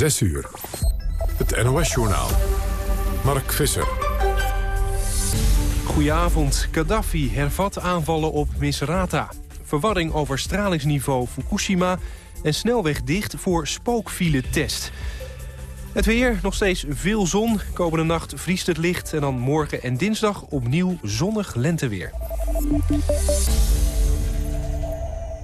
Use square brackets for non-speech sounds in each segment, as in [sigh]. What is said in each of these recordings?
6 uur. Het NOS-journaal. Mark Visser. Goedenavond. Gaddafi hervat aanvallen op Misrata. Verwarring over stralingsniveau Fukushima... en snelweg dicht voor spookfile-test. Het weer, nog steeds veel zon. Komende nacht vriest het licht en dan morgen en dinsdag opnieuw zonnig lenteweer.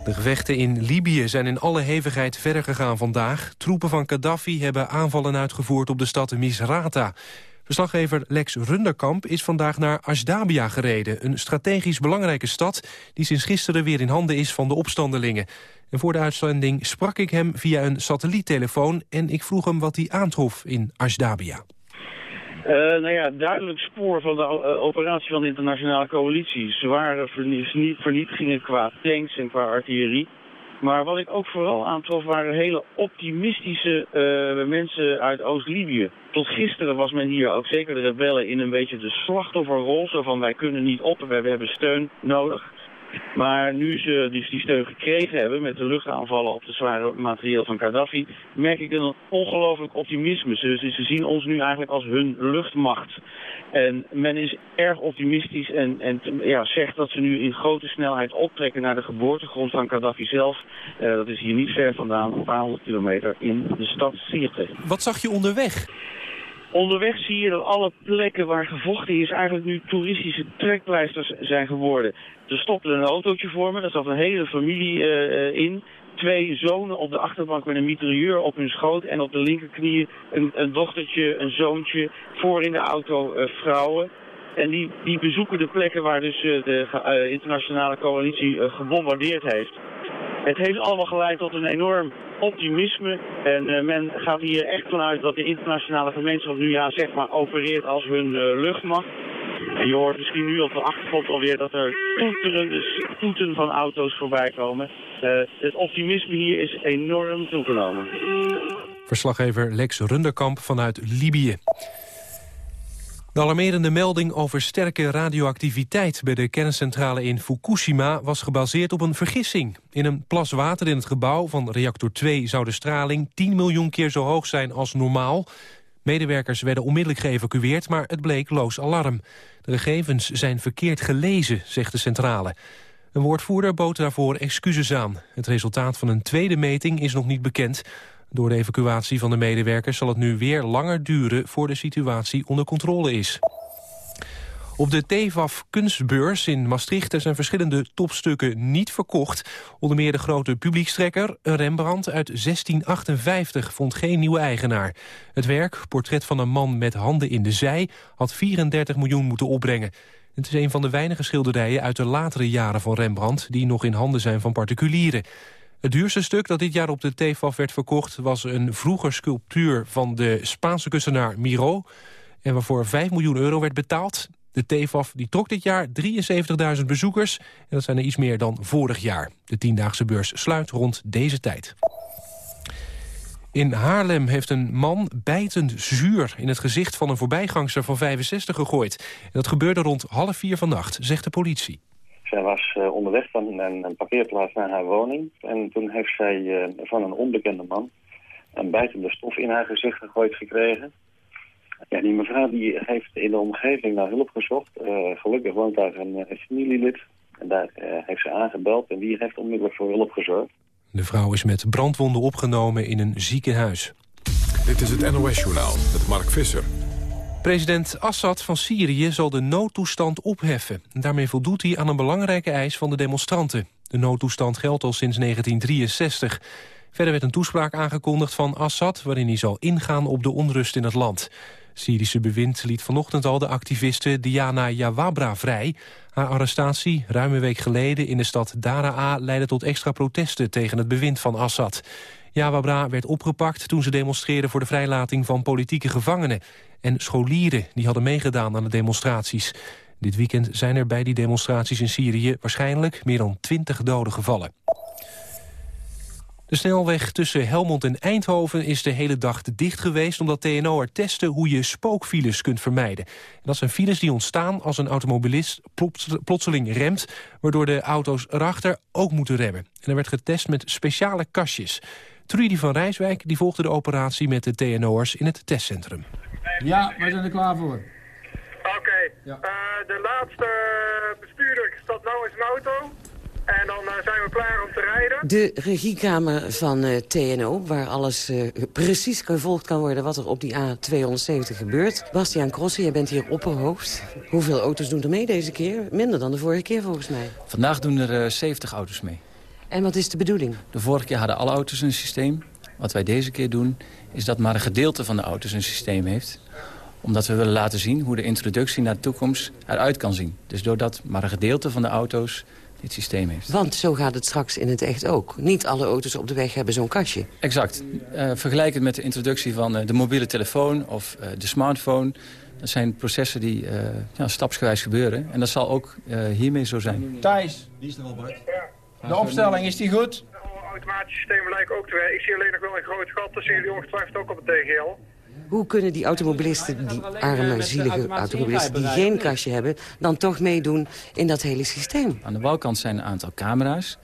De gevechten in Libië zijn in alle hevigheid verder gegaan vandaag. Troepen van Gaddafi hebben aanvallen uitgevoerd op de stad Misrata. Verslaggever Lex Runderkamp is vandaag naar Ashdabia gereden... een strategisch belangrijke stad die sinds gisteren weer in handen is van de opstandelingen. En voor de uitzending sprak ik hem via een satelliettelefoon... en ik vroeg hem wat hij aantrof in Ashdabia. Uh, nou ja, duidelijk spoor van de uh, operatie van de internationale coalitie. Zware vernietigingen qua tanks en qua artillerie. Maar wat ik ook vooral aantrof waren hele optimistische uh, mensen uit Oost-Libië. Tot gisteren was men hier ook zeker de rebellen in een beetje de slachtofferrol. Zo van wij kunnen niet op, we hebben steun nodig. Maar nu ze dus die steun gekregen hebben met de luchtaanvallen op de zware materieel van Gaddafi, merk ik een ongelooflijk optimisme. Ze, ze zien ons nu eigenlijk als hun luchtmacht. En men is erg optimistisch en, en ja, zegt dat ze nu in grote snelheid optrekken naar de geboortegrond van Gaddafi zelf. Uh, dat is hier niet ver vandaan, een paar honderd kilometer in de stad Sirte. Wat zag je onderweg? Onderweg zie je dat alle plekken waar gevochten is eigenlijk nu toeristische trekpleisters zijn geworden. Er stopte een autootje voor me, daar zat een hele familie uh, in. Twee zonen op de achterbank met een mitrailleur op hun schoot en op de linkerknie een, een dochtertje, een zoontje, voor in de auto uh, vrouwen. En die, die bezoeken de plekken waar dus de internationale coalitie gebombardeerd heeft. Het heeft allemaal geleid tot een enorm optimisme. En uh, men gaat hier echt vanuit dat de internationale gemeenschap nu ja, zeg maar, opereert als hun uh, luchtmacht. Je hoort misschien nu op de achtergrond alweer dat er toeterende toeten van auto's voorbij komen. Uh, het optimisme hier is enorm toegenomen. Verslaggever Lex Runderkamp vanuit Libië. De alarmerende melding over sterke radioactiviteit bij de kerncentrale in Fukushima was gebaseerd op een vergissing. In een plas water in het gebouw van reactor 2 zou de straling 10 miljoen keer zo hoog zijn als normaal. Medewerkers werden onmiddellijk geëvacueerd, maar het bleek loos alarm. De gegevens zijn verkeerd gelezen, zegt de centrale. Een woordvoerder bood daarvoor excuses aan. Het resultaat van een tweede meting is nog niet bekend. Door de evacuatie van de medewerkers zal het nu weer langer duren... voor de situatie onder controle is. Op de TEVAF kunstbeurs in Maastricht zijn verschillende topstukken niet verkocht. Onder meer de grote publiekstrekker, een Rembrandt uit 1658, vond geen nieuwe eigenaar. Het werk, portret van een man met handen in de zij, had 34 miljoen moeten opbrengen. Het is een van de weinige schilderijen uit de latere jaren van Rembrandt... die nog in handen zijn van particulieren. Het duurste stuk dat dit jaar op de TEFAF werd verkocht... was een vroeger sculptuur van de Spaanse kunstenaar Miro... en waarvoor 5 miljoen euro werd betaald. De TEFAF die trok dit jaar 73.000 bezoekers... en dat zijn er iets meer dan vorig jaar. De tiendaagse beurs sluit rond deze tijd. In Haarlem heeft een man bijtend zuur in het gezicht van een voorbijgangster van 65 gegooid. En dat gebeurde rond half vier vannacht, zegt de politie. Zij was uh, onderweg van een, een, parkeerplaats naar haar woning. En toen heeft zij uh, van een onbekende man een bijtende stof in haar gezicht gegooid gekregen. Ja, die mevrouw die heeft in de omgeving naar hulp gezocht. Uh, gelukkig woont daar een, een familielid. En daar heeft ze aangebeld en die heeft onmiddellijk voor hulp gezorgd. De vrouw is met brandwonden opgenomen in een ziekenhuis. Dit is het NOS-journaal met Mark Visser. President Assad van Syrië zal de noodtoestand opheffen. Daarmee voldoet hij aan een belangrijke eis van de demonstranten. De noodtoestand geldt al sinds 1963. Verder werd een toespraak aangekondigd van Assad... waarin hij zal ingaan op de onrust in het land. Syrische bewind liet vanochtend al de activiste Diana Jawabra vrij. Haar arrestatie, ruim een week geleden in de stad Daraa... leidde tot extra protesten tegen het bewind van Assad. Jawabra werd opgepakt toen ze demonstreerde voor de vrijlating van politieke gevangenen. En scholieren die hadden meegedaan aan de demonstraties. Dit weekend zijn er bij die demonstraties in Syrië waarschijnlijk meer dan 20 doden gevallen. De snelweg tussen Helmond en Eindhoven is de hele dag dicht geweest... omdat TNO er testen hoe je spookfiles kunt vermijden. En dat zijn files die ontstaan als een automobilist plotseling remt... waardoor de auto's erachter ook moeten remmen. En er werd getest met speciale kastjes. Trudy van Rijswijk die volgde de operatie met de TNO'ers in het testcentrum. Ja, wij zijn er klaar voor. Oké, eh, de laatste bestuurder staat nou in zijn auto. En dan eh, zijn we klaar om te rijden. De regiekamer van uh, TNO, waar alles uh, precies gevolgd kan worden... wat er op die A270 gebeurt. Bastiaan Crossen, jij bent hier opperhoofd. Hoeveel auto's doen er mee deze keer? Minder dan de vorige keer volgens mij. Vandaag doen er 70 auto's mee. En wat is de bedoeling? De vorige keer hadden alle auto's een systeem. Wat wij deze keer doen, is dat maar een gedeelte van de auto's een systeem heeft omdat we willen laten zien hoe de introductie naar de toekomst eruit kan zien. Dus doordat maar een gedeelte van de auto's dit systeem heeft. Want zo gaat het straks in het echt ook. Niet alle auto's op de weg hebben zo'n kastje. Exact. Uh, vergelijk het met de introductie van uh, de mobiele telefoon of uh, de smartphone. Dat zijn processen die ja, stapsgewijs gebeuren. En dat zal ook hiermee zo zijn. Thijs. Die is er al, Bart. Ja. De opstelling, is die goed? Automatische systemen lijken ook te werken. Ik zie alleen nog wel een groot gat. Dat zien jullie ongetwijfeld ook op het TGL. Hoe kunnen die automobilisten, die arme, zielige automobilisten... die geen kastje hebben, dan toch meedoen in dat hele systeem? Aan de bouwkant zijn een aantal camera's.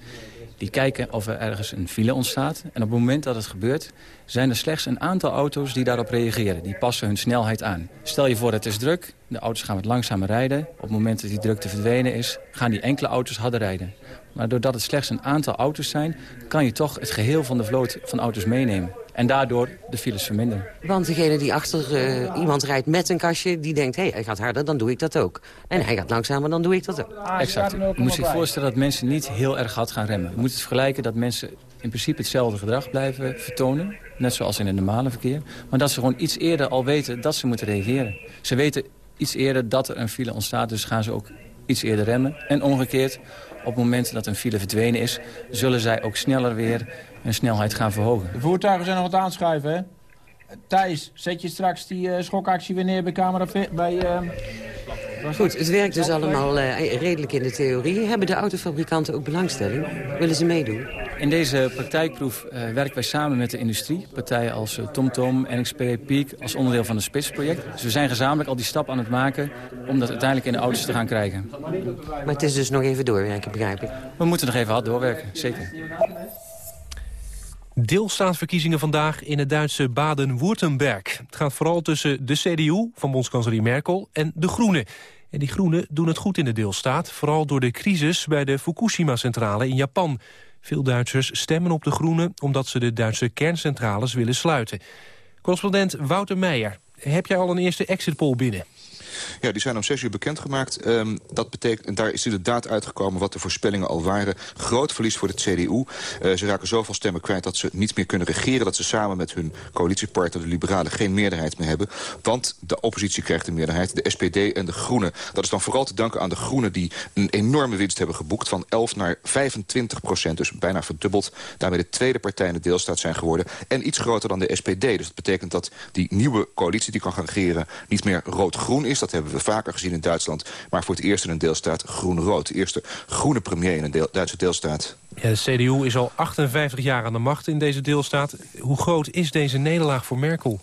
Die kijken of er ergens een file ontstaat. En op het moment dat het gebeurt, zijn er slechts een aantal auto's die daarop reageren. Die passen hun snelheid aan. Stel je voor, het is druk. De auto's gaan wat langzamer rijden. Op het moment dat die drukte verdwenen is, gaan die enkele auto's harder rijden. Maar doordat het slechts een aantal auto's zijn... kan je toch het geheel van de vloot van auto's meenemen. En daardoor de files verminderen. Want degene die achter uh, iemand rijdt met een kastje... die denkt, hé, hey, hij gaat harder, dan doe ik dat ook. En hij gaat langzamer, dan doe ik dat ook. Ah, exact. Je moet zich voorstellen dat mensen niet heel erg hard gaan remmen. Je moet het vergelijken dat mensen in principe hetzelfde gedrag blijven vertonen. Net zoals in het normale verkeer. Maar dat ze gewoon iets eerder al weten dat ze moeten reageren. Ze weten iets eerder dat er een file ontstaat, dus gaan ze ook iets eerder remmen. En omgekeerd, op het moment dat een file verdwenen is... zullen zij ook sneller weer hun snelheid gaan verhogen. De voertuigen zijn nog wat aanschuiven, hè? Thijs, zet je straks die uh, schokactie weer neer bij camera... bij... Uh... Goed, het werkt dus allemaal uh, redelijk in de theorie. Hebben de autofabrikanten ook belangstelling? Willen ze meedoen? In deze praktijkproef uh, werken wij samen met de industrie. Partijen als uh, TomTom, NXP, Peak als onderdeel van het SPITS-project. Dus we zijn gezamenlijk al die stap aan het maken om dat uiteindelijk in de auto's te gaan krijgen. Maar het is dus nog even doorwerken, begrijp ik? We moeten nog even hard doorwerken, zeker. Deelstaatsverkiezingen vandaag in het Duitse Baden-Württemberg. Het gaat vooral tussen de CDU van bondskanselier Merkel en de Groenen. En die Groenen doen het goed in de deelstaat, vooral door de crisis bij de Fukushima-centrale in Japan. Veel Duitsers stemmen op de Groenen omdat ze de Duitse kerncentrales willen sluiten. Correspondent Wouter Meijer, heb jij al een eerste exit poll binnen? Ja, die zijn om zes uur bekendgemaakt. Um, dat betekent, en daar is inderdaad uitgekomen wat de voorspellingen al waren. Groot verlies voor de CDU. Eh, ze raken zoveel stemmen kwijt dat ze niet meer kunnen regeren. Dat ze samen met hun coalitiepartner, de Liberalen, geen meerderheid meer hebben. Want de oppositie krijgt de meerderheid. De SPD en de Groenen. Dat is dan vooral te danken aan de Groenen die een enorme winst hebben geboekt. Van 11 naar 25 procent. Dus bijna verdubbeld. Daarmee de tweede partij in de deelstaat zijn geworden. En iets groter dan de SPD. Dus dat betekent dat die nieuwe coalitie die kan gaan regeren niet meer rood-groen is. Dat hebben we vaker gezien in Duitsland. Maar voor het eerst in een deelstaat groen-rood. De eerste groene premier in een Duitse deelstaat. Ja, de CDU is al 58 jaar aan de macht in deze deelstaat. Hoe groot is deze nederlaag voor Merkel?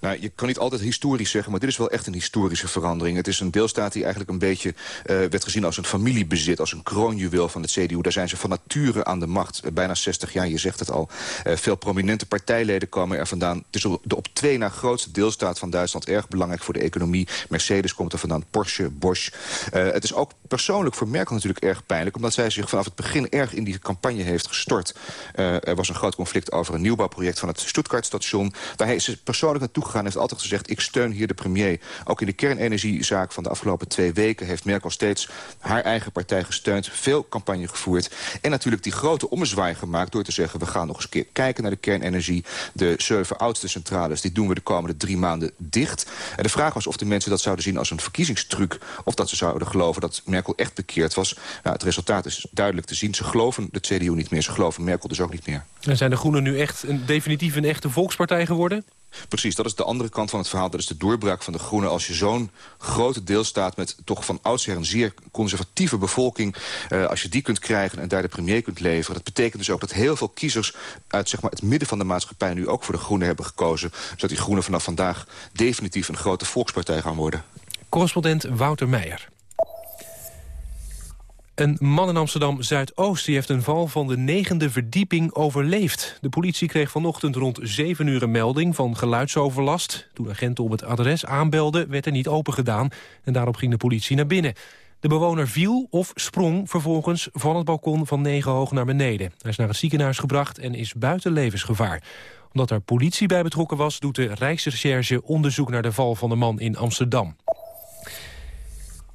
Nou, je kan niet altijd historisch zeggen, maar dit is wel echt een historische verandering. Het is een deelstaat die eigenlijk een beetje uh, werd gezien als een familiebezit, als een kroonjuweel van het CDU. Daar zijn ze van nature aan de macht. Uh, bijna 60 jaar, je zegt het al. Uh, veel prominente partijleden komen er vandaan. Het is de op twee na grootste deelstaat van Duitsland erg belangrijk voor de economie. Mercedes komt er vandaan, Porsche, Bosch. het is ook persoonlijk voor Merkel natuurlijk erg pijnlijk, omdat zij zich vanaf het begin erg in die campagne heeft gestort. er was een groot conflict over een nieuwbouwproject van het Stuttgart-station. Daar is ze persoonlijk naartoe gegaan heeft altijd gezegd... ik steun hier de premier. Ook in de kernenergiezaak van de afgelopen twee weken... heeft Merkel steeds haar eigen partij gesteund. Veel campagne gevoerd. En natuurlijk die grote ommezwaai gemaakt... door te zeggen, we gaan nog eens kijken naar de kernenergie. De zeven oudste centrales, die doen we de komende drie maanden dicht. En de vraag was of de mensen dat zouden zien als een verkiezingstruc... of dat ze zouden geloven dat Merkel echt bekeerd was. Nou, het resultaat is duidelijk te zien. Ze geloven de CDU niet meer, ze geloven Merkel dus ook niet meer. En zijn de Groenen nu echt een, definitief een echte volkspartij geworden? Precies, dat is de andere kant van het verhaal. Dat is de doorbraak van de Groenen. Als je zo'n grote deelstaat met toch van oudsher een zeer conservatieve bevolking... Uh, als je die kunt krijgen en daar de premier kunt leveren... dat betekent dus ook dat heel veel kiezers uit zeg maar, het midden van de maatschappij... nu ook voor de Groenen hebben gekozen. Zodat die Groenen vanaf vandaag definitief een grote volkspartij gaan worden. Correspondent Wouter Meijer. Een man in Amsterdam-Zuidoost heeft een val van de negende verdieping overleefd. De politie kreeg vanochtend rond 7 uur een melding van geluidsoverlast. Toen agenten op het adres aanbelden, werd er niet opengedaan. En daarop ging de politie naar binnen. De bewoner viel of sprong vervolgens van het balkon van 9 hoog naar beneden. Hij is naar het ziekenhuis gebracht en is buiten levensgevaar. Omdat er politie bij betrokken was, doet de Rijksrecherche onderzoek naar de val van de man in Amsterdam.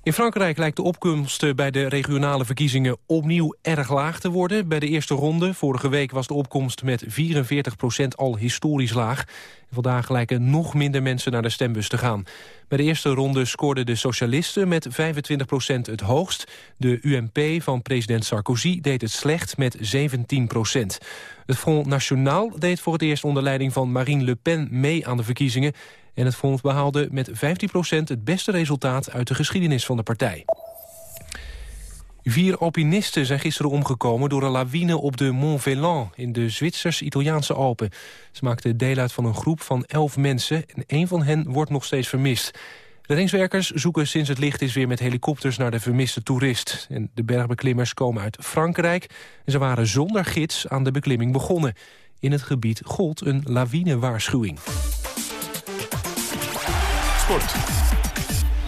In Frankrijk lijkt de opkomst bij de regionale verkiezingen opnieuw erg laag te worden. Bij de eerste ronde, vorige week was de opkomst met 44 procent al historisch laag. Vandaag lijken nog minder mensen naar de stembus te gaan. Bij de eerste ronde scoorden de socialisten met 25 procent het hoogst. De UMP van president Sarkozy deed het slecht met 17 procent. Het Front National deed voor het eerst onder leiding van Marine Le Pen mee aan de verkiezingen. En het fonds behaalde met 15% het beste resultaat uit de geschiedenis van de partij. Vier alpinisten zijn gisteren omgekomen door een lawine op de Mont Velan in de Zwitsers-Italiaanse Alpen. Ze maakten deel uit van een groep van elf mensen en één van hen wordt nog steeds vermist. Reddingswerkers zoeken sinds het licht is weer met helikopters naar de vermiste toerist. En de bergbeklimmers komen uit Frankrijk en ze waren zonder gids aan de beklimming begonnen. In het gebied gold een lawinewaarschuwing.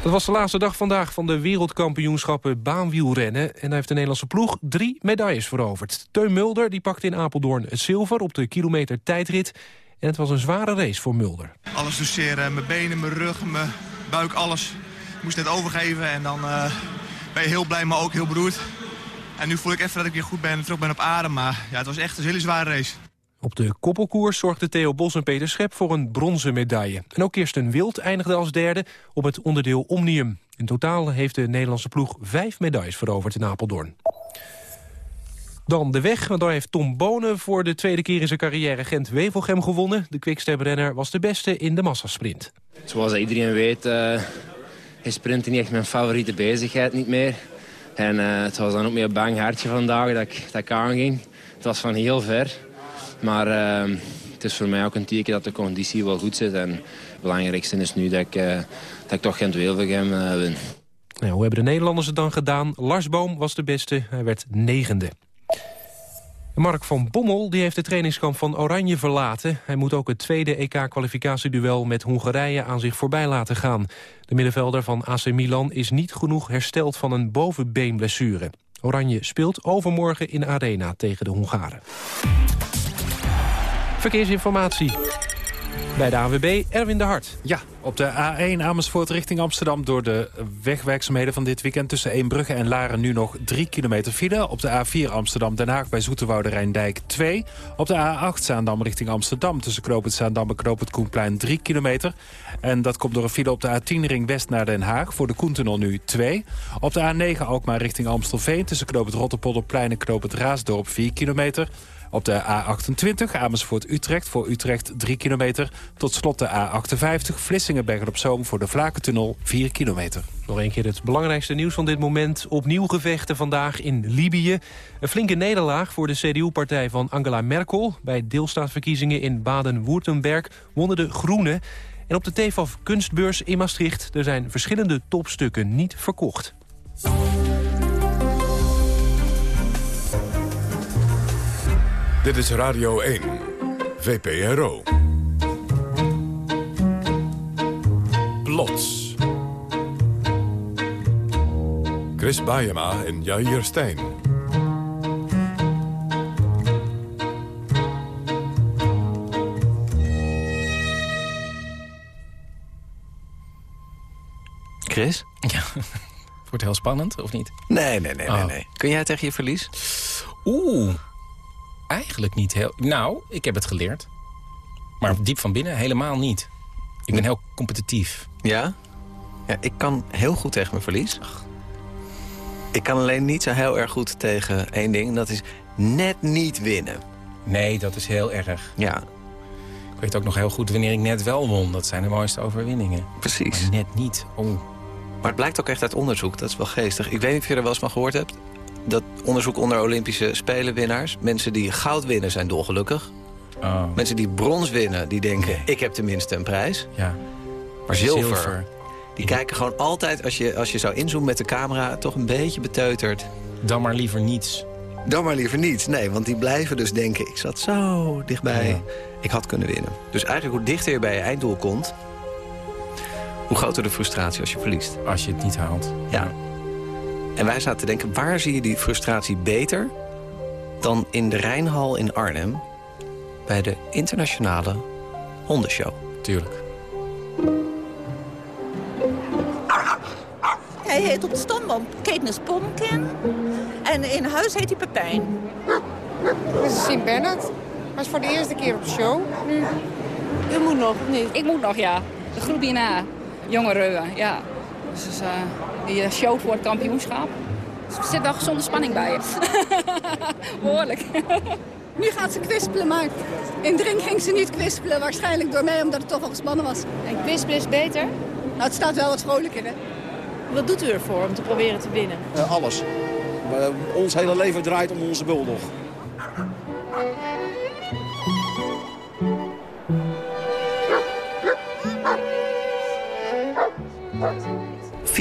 Dat was de laatste dag vandaag van de wereldkampioenschappen baanwielrennen. En daar heeft de Nederlandse ploeg drie medailles veroverd. Teun Mulder die pakte in Apeldoorn het zilver op de kilometer tijdrit. En het was een zware race voor Mulder. Alles doseren, mijn benen, mijn rug, mijn buik, alles. Ik moest net overgeven en dan uh, ben je heel blij, maar ook heel beroerd. En nu voel ik even dat ik weer goed ben en terug ben op adem. Maar ja, het was echt een hele zware race. Op de koppelkoers zorgden Theo Bos en Peter Schep voor een bronzen medaille. En ook Kirsten Wild eindigde als derde op het onderdeel Omnium. In totaal heeft de Nederlandse ploeg vijf medailles veroverd in Apeldoorn. Dan de weg, want daar heeft Tom Bonen voor de tweede keer in zijn carrière Gent-Wevelgem gewonnen. De quickstep-renner was de beste in de massasprint. Zoals iedereen weet uh, is sprinten niet echt mijn favoriete bezigheid niet meer. En uh, het was dan ook meer een bang hartje vandaag dat ik, dat ik aanging. Het was van heel ver. Maar uh, het is voor mij ook een teken dat de conditie wel goed zit. En het belangrijkste is nu dat ik, uh, dat ik toch Gent-Wevelgem uh, win. Nou, hoe hebben de Nederlanders het dan gedaan? Lars Boom was de beste, hij werd negende. Mark van Bommel die heeft de trainingskamp van Oranje verlaten. Hij moet ook het tweede EK-kwalificatieduel met Hongarije aan zich voorbij laten gaan. De middenvelder van AC Milan is niet genoeg hersteld van een bovenbeenblessure. Oranje speelt overmorgen in de Arena tegen de Hongaren. Verkeersinformatie. Bij de ANWB Erwin de Hart. Ja, op de A1 Amersfoort richting Amsterdam... door de wegwerkzaamheden van dit weekend tussen Eembrugge en Laren... nu nog 3 kilometer file. Op de A4 Amsterdam-Den Haag bij Zoeterwoude Rijndijk 2. Op de A8 Zaandam richting Amsterdam... tussen Knoopend Zaandam en Knoopend Koenplein 3 kilometer. En dat komt door een file op de A10 ring west naar Den Haag... voor de Koentunnel nu 2. Op de A9 Alkmaar richting Amstelveen... tussen Knoopend Rotterpolderplein en Knoopend Raasdorp 4 kilometer... Op de A28 Amersfoort-Utrecht voor Utrecht 3 kilometer. Tot slot de A58 Vlissingen-Bergen-op-Zoom voor de Vlakentunnel 4 kilometer. Nog een keer het belangrijkste nieuws van dit moment. Opnieuw gevechten vandaag in Libië. Een flinke nederlaag voor de CDU-partij van Angela Merkel. Bij deelstaatverkiezingen in Baden-Württemberg wonnen de Groenen. En op de TFAF Kunstbeurs in Maastricht... er zijn verschillende topstukken niet verkocht. Dit is Radio 1, VPRO. Plots. Chris Baiema en Jair Stijn. Chris? Ja. Wordt heel spannend, of niet? Nee, nee, nee, nee, nee. Kun jij tegen je verlies? Oeh. Eigenlijk niet heel... Nou, ik heb het geleerd. Maar diep van binnen helemaal niet. Ik ben heel competitief. Ja? Ja, ik kan heel goed tegen mijn verlies. Ik kan alleen niet zo heel erg goed tegen één ding. En dat is net niet winnen. Nee, dat is heel erg. Ja. Ik weet ook nog heel goed wanneer ik net wel won. Dat zijn de mooiste overwinningen. Precies. Maar net niet. Oh. Maar het blijkt ook echt uit onderzoek. Dat is wel geestig. Ik weet niet of je er wel eens van gehoord hebt dat onderzoek onder Olympische Spelenwinnaars... mensen die goud winnen zijn dolgelukkig. Oh. Mensen die brons winnen, die denken... ik heb tenminste een prijs. Ja. Maar zilver, die kijken gewoon altijd... Als je, als je zou inzoomen met de camera... toch een beetje beteuterd Dan maar liever niets. Dan maar liever niets. Nee, want die blijven dus denken... ik zat zo dichtbij, ik had kunnen winnen. Dus eigenlijk hoe dichter je bij je einddoel komt... hoe groter de frustratie als je verliest. Als je het niet haalt. Ja. En wij zaten te denken, waar zie je die frustratie beter... dan in de Rijnhal in Arnhem... bij de internationale hondenshow. Tuurlijk. Hij heet op de stamboom Katniss Pumpkin. En in huis heet hij Pepijn. Dit is Sint Bernard. Was voor de eerste keer op de show. Nu. U moet nog, of niet? Ik moet nog, ja. De groep hierna. Jongeren, ja. Dus uh, die show voor het kampioenschap. Dus er zit wel gezonde spanning bij je. [laughs] Behoorlijk. [laughs] Nu gaat ze kwispelen, maar in Drink ging ze niet kwispelen. Waarschijnlijk door mij, omdat het toch wel gespannen was. En kwispelen is beter? Nou, het staat wel wat vrolijker, hè? Wat doet u ervoor om te proberen te winnen? Uh, alles. Uh, ons hele leven draait om onze bulldog.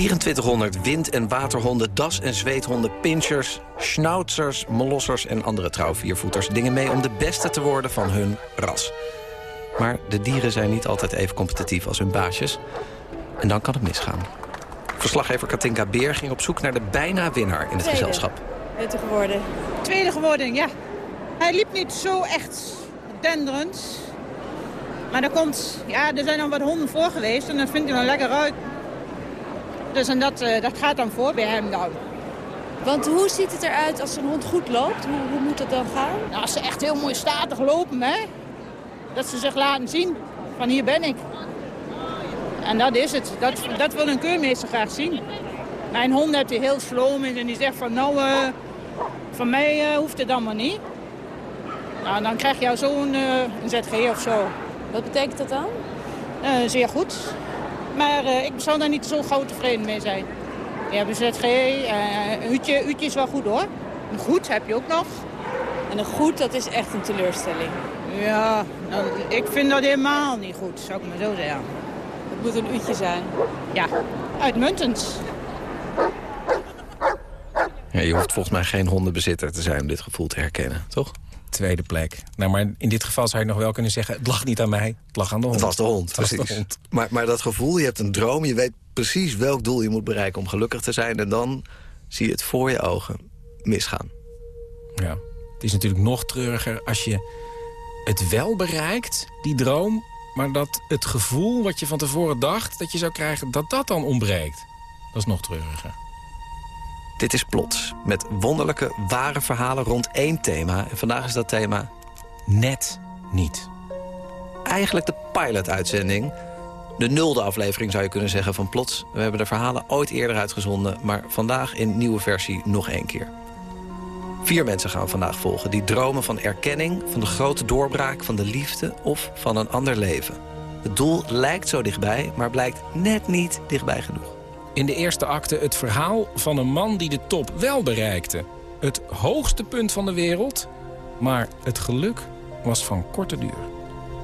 ...2400 wind- en waterhonden, das- en zweethonden, pinchers... schnauzers, molossers en andere trouwviervoeters... dingen mee om de beste te worden van hun ras. Maar de dieren zijn niet altijd even competitief als hun baasjes. En dan kan het misgaan. Verslaggever Katinka Beer ging op zoek naar de bijna winnaar in het Tweede. gezelschap. Tweede geworden. Tweede geworden, ja. Hij liep niet zo echt denderend. Maar er, komt, ja, er zijn al wat honden voor geweest en dat vindt hij wel lekker uit. Dus en dat, uh, dat gaat dan voor bij hem dan. Want hoe ziet het eruit als een hond goed loopt? Hoe, hoe moet het dan gaan? Nou, als ze echt heel mooi statig lopen, hè. Dat ze zich laten zien van hier ben ik. En dat is het. Dat, dat wil een keurmeester graag zien. Mijn hond heeft hij heel sloom in en die zegt van nou, uh, van mij uh, hoeft het allemaal niet. Nou, dan krijg je zo'n uh, een ZG of zo. Wat betekent dat dan? zeer goed. Maar ik zou daar niet zo gauw tevreden mee zijn. Je hebt een ZG, een uurtje, uurtje is wel goed hoor. Een goed heb je ook nog. En een goed, dat is echt een teleurstelling. Ja, nou, ik vind dat helemaal niet goed, zou ik maar zo zeggen. Het moet een uurtje zijn. Ja, uitmuntend. Ja, je hoeft volgens mij geen hondenbezitter te zijn om dit gevoel te herkennen, toch? Tweede plek. Nou, maar in dit geval zou je nog wel kunnen zeggen... het lag niet aan mij, het lag aan de hond. Het was de hond, precies. de hond. Maar, maar dat gevoel, je hebt een droom... je weet precies welk doel je moet bereiken om gelukkig te zijn... en dan zie je het voor je ogen misgaan. Ja, het is natuurlijk nog treuriger als je het wel bereikt, die droom... maar dat het gevoel wat je van tevoren dacht dat je zou krijgen... dat dat dan ontbreekt. Dat is nog treuriger. Dit is Plots, met wonderlijke, ware verhalen rond één thema. En vandaag is dat thema net niet. Eigenlijk de pilot-uitzending. De nulde aflevering zou je kunnen zeggen van Plots. We hebben de verhalen ooit eerder uitgezonden... maar vandaag in nieuwe versie nog één keer. Vier mensen gaan vandaag volgen die dromen van erkenning... van de grote doorbraak van de liefde of van een ander leven. Het doel lijkt zo dichtbij, maar blijkt net niet dichtbij genoeg. In de eerste acte het verhaal van een man die de top wel bereikte. Het hoogste punt van de wereld, maar het geluk was van korte duur.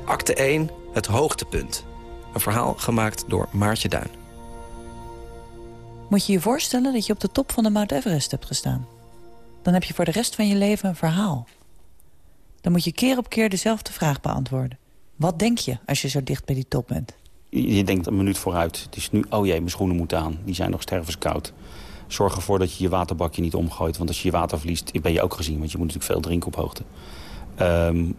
Acte 1, het hoogtepunt. Een verhaal gemaakt door Maartje Duin. Moet je je voorstellen dat je op de top van de Mount Everest hebt gestaan. Dan heb je voor de rest van je leven een verhaal. Dan moet je keer op keer dezelfde vraag beantwoorden. Wat denk je als je zo dicht bij die top bent? Je denkt een minuut vooruit. Het is nu, oh jee, mijn schoenen moeten aan. Die zijn nog stervenskoud. Zorg ervoor dat je je waterbakje niet omgooit. Want als je je water verliest, ben je ook gezien. Want je moet natuurlijk veel drinken op hoogte. Um,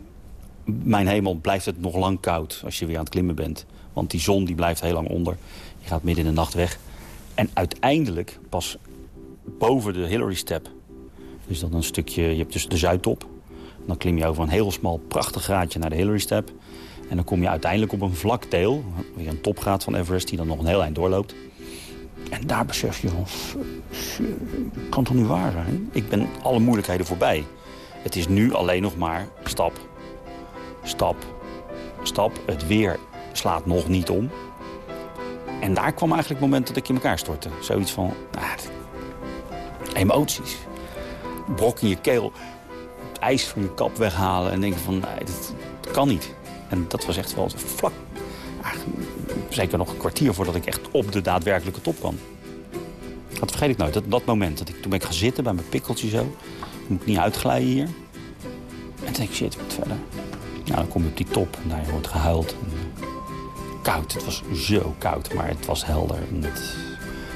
mijn hemel blijft het nog lang koud als je weer aan het klimmen bent. Want die zon die blijft heel lang onder. Je gaat midden in de nacht weg. En uiteindelijk pas boven de Hillary Step. Dus dan een stukje, je hebt dus de Zuidtop. Dan klim je over een heel smal, prachtig graadje naar de Hillary Step. En dan kom je uiteindelijk op een vlak deel, weer een topgraad van Everest... die dan nog een heel eind doorloopt. En daar besef je van, kan toch niet waar zijn? Ik ben alle moeilijkheden voorbij. Het is nu alleen nog maar stap, stap, stap. Het weer slaat nog niet om. En daar kwam eigenlijk het moment dat ik in elkaar stortte. Zoiets van, nou, emoties. Brok in je keel, het ijs van je kap weghalen... en denken van, nee, dat kan niet. En dat was echt wel vlak. Zeker nog een kwartier voordat ik echt op de daadwerkelijke top kwam. Dat vergeet ik nooit. Dat, dat moment. Dat ik, toen ben ik gaan zitten bij mijn pikkeltje zo. Dan moet ik niet uitglijden hier. En toen denk ik, shit, wat verder. Nou, dan kom je op die top en daar wordt gehuild. Eh, koud. Het was zo koud, maar het was helder.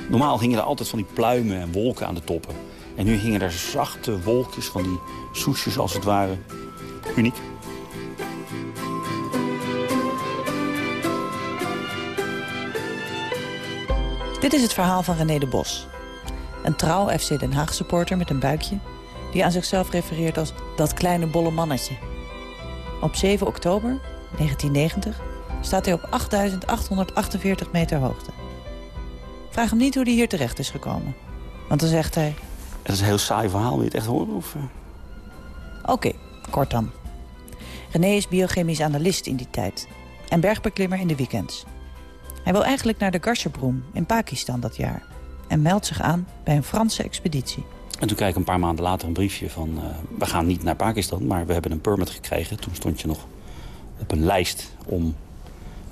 Normaal gingen er altijd van die pluimen en wolken aan de toppen. En nu hingen er zachte wolkjes van die soesjes als het ware. Uniek. Dit is het verhaal van René de Bos. Een trouw FC Den Haag supporter met een buikje... die aan zichzelf refereert als dat kleine bolle mannetje. Op 7 oktober 1990 staat hij op 8.848 meter hoogte. Vraag hem niet hoe hij hier terecht is gekomen. Want dan zegt hij... Het is een heel saai verhaal, wil je het echt horen? Of... eh? Oké, kort dan. René is biochemisch analist in die tijd. En bergbeklimmer in de weekends. Hij wil eigenlijk naar de Gasherbroem in Pakistan dat jaar. En meldt zich aan bij een Franse expeditie. En toen kreeg ik een paar maanden later een briefje van... eh, we gaan niet naar Pakistan, maar we hebben een permit gekregen. Toen stond je nog op een lijst om...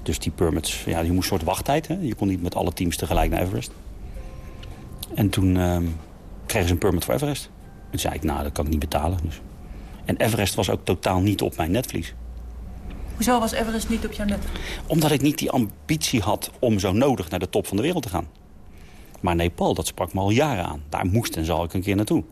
Dus die permits, ja, je moest een soort wachttijd. Hè? Je kon niet met alle teams tegelijk naar Everest. En toen eh, kregen ze een permit voor Everest. En toen zei ik, nou, dat kan ik niet betalen. Dus. En Everest was ook totaal niet op mijn netvlies. Hoezo was Everest niet op jouw net? Omdat ik niet die ambitie had om zo nodig naar de top van de wereld te gaan. Maar Nepal, dat sprak me al jaren aan. Daar moest en zal ik een keer naartoe.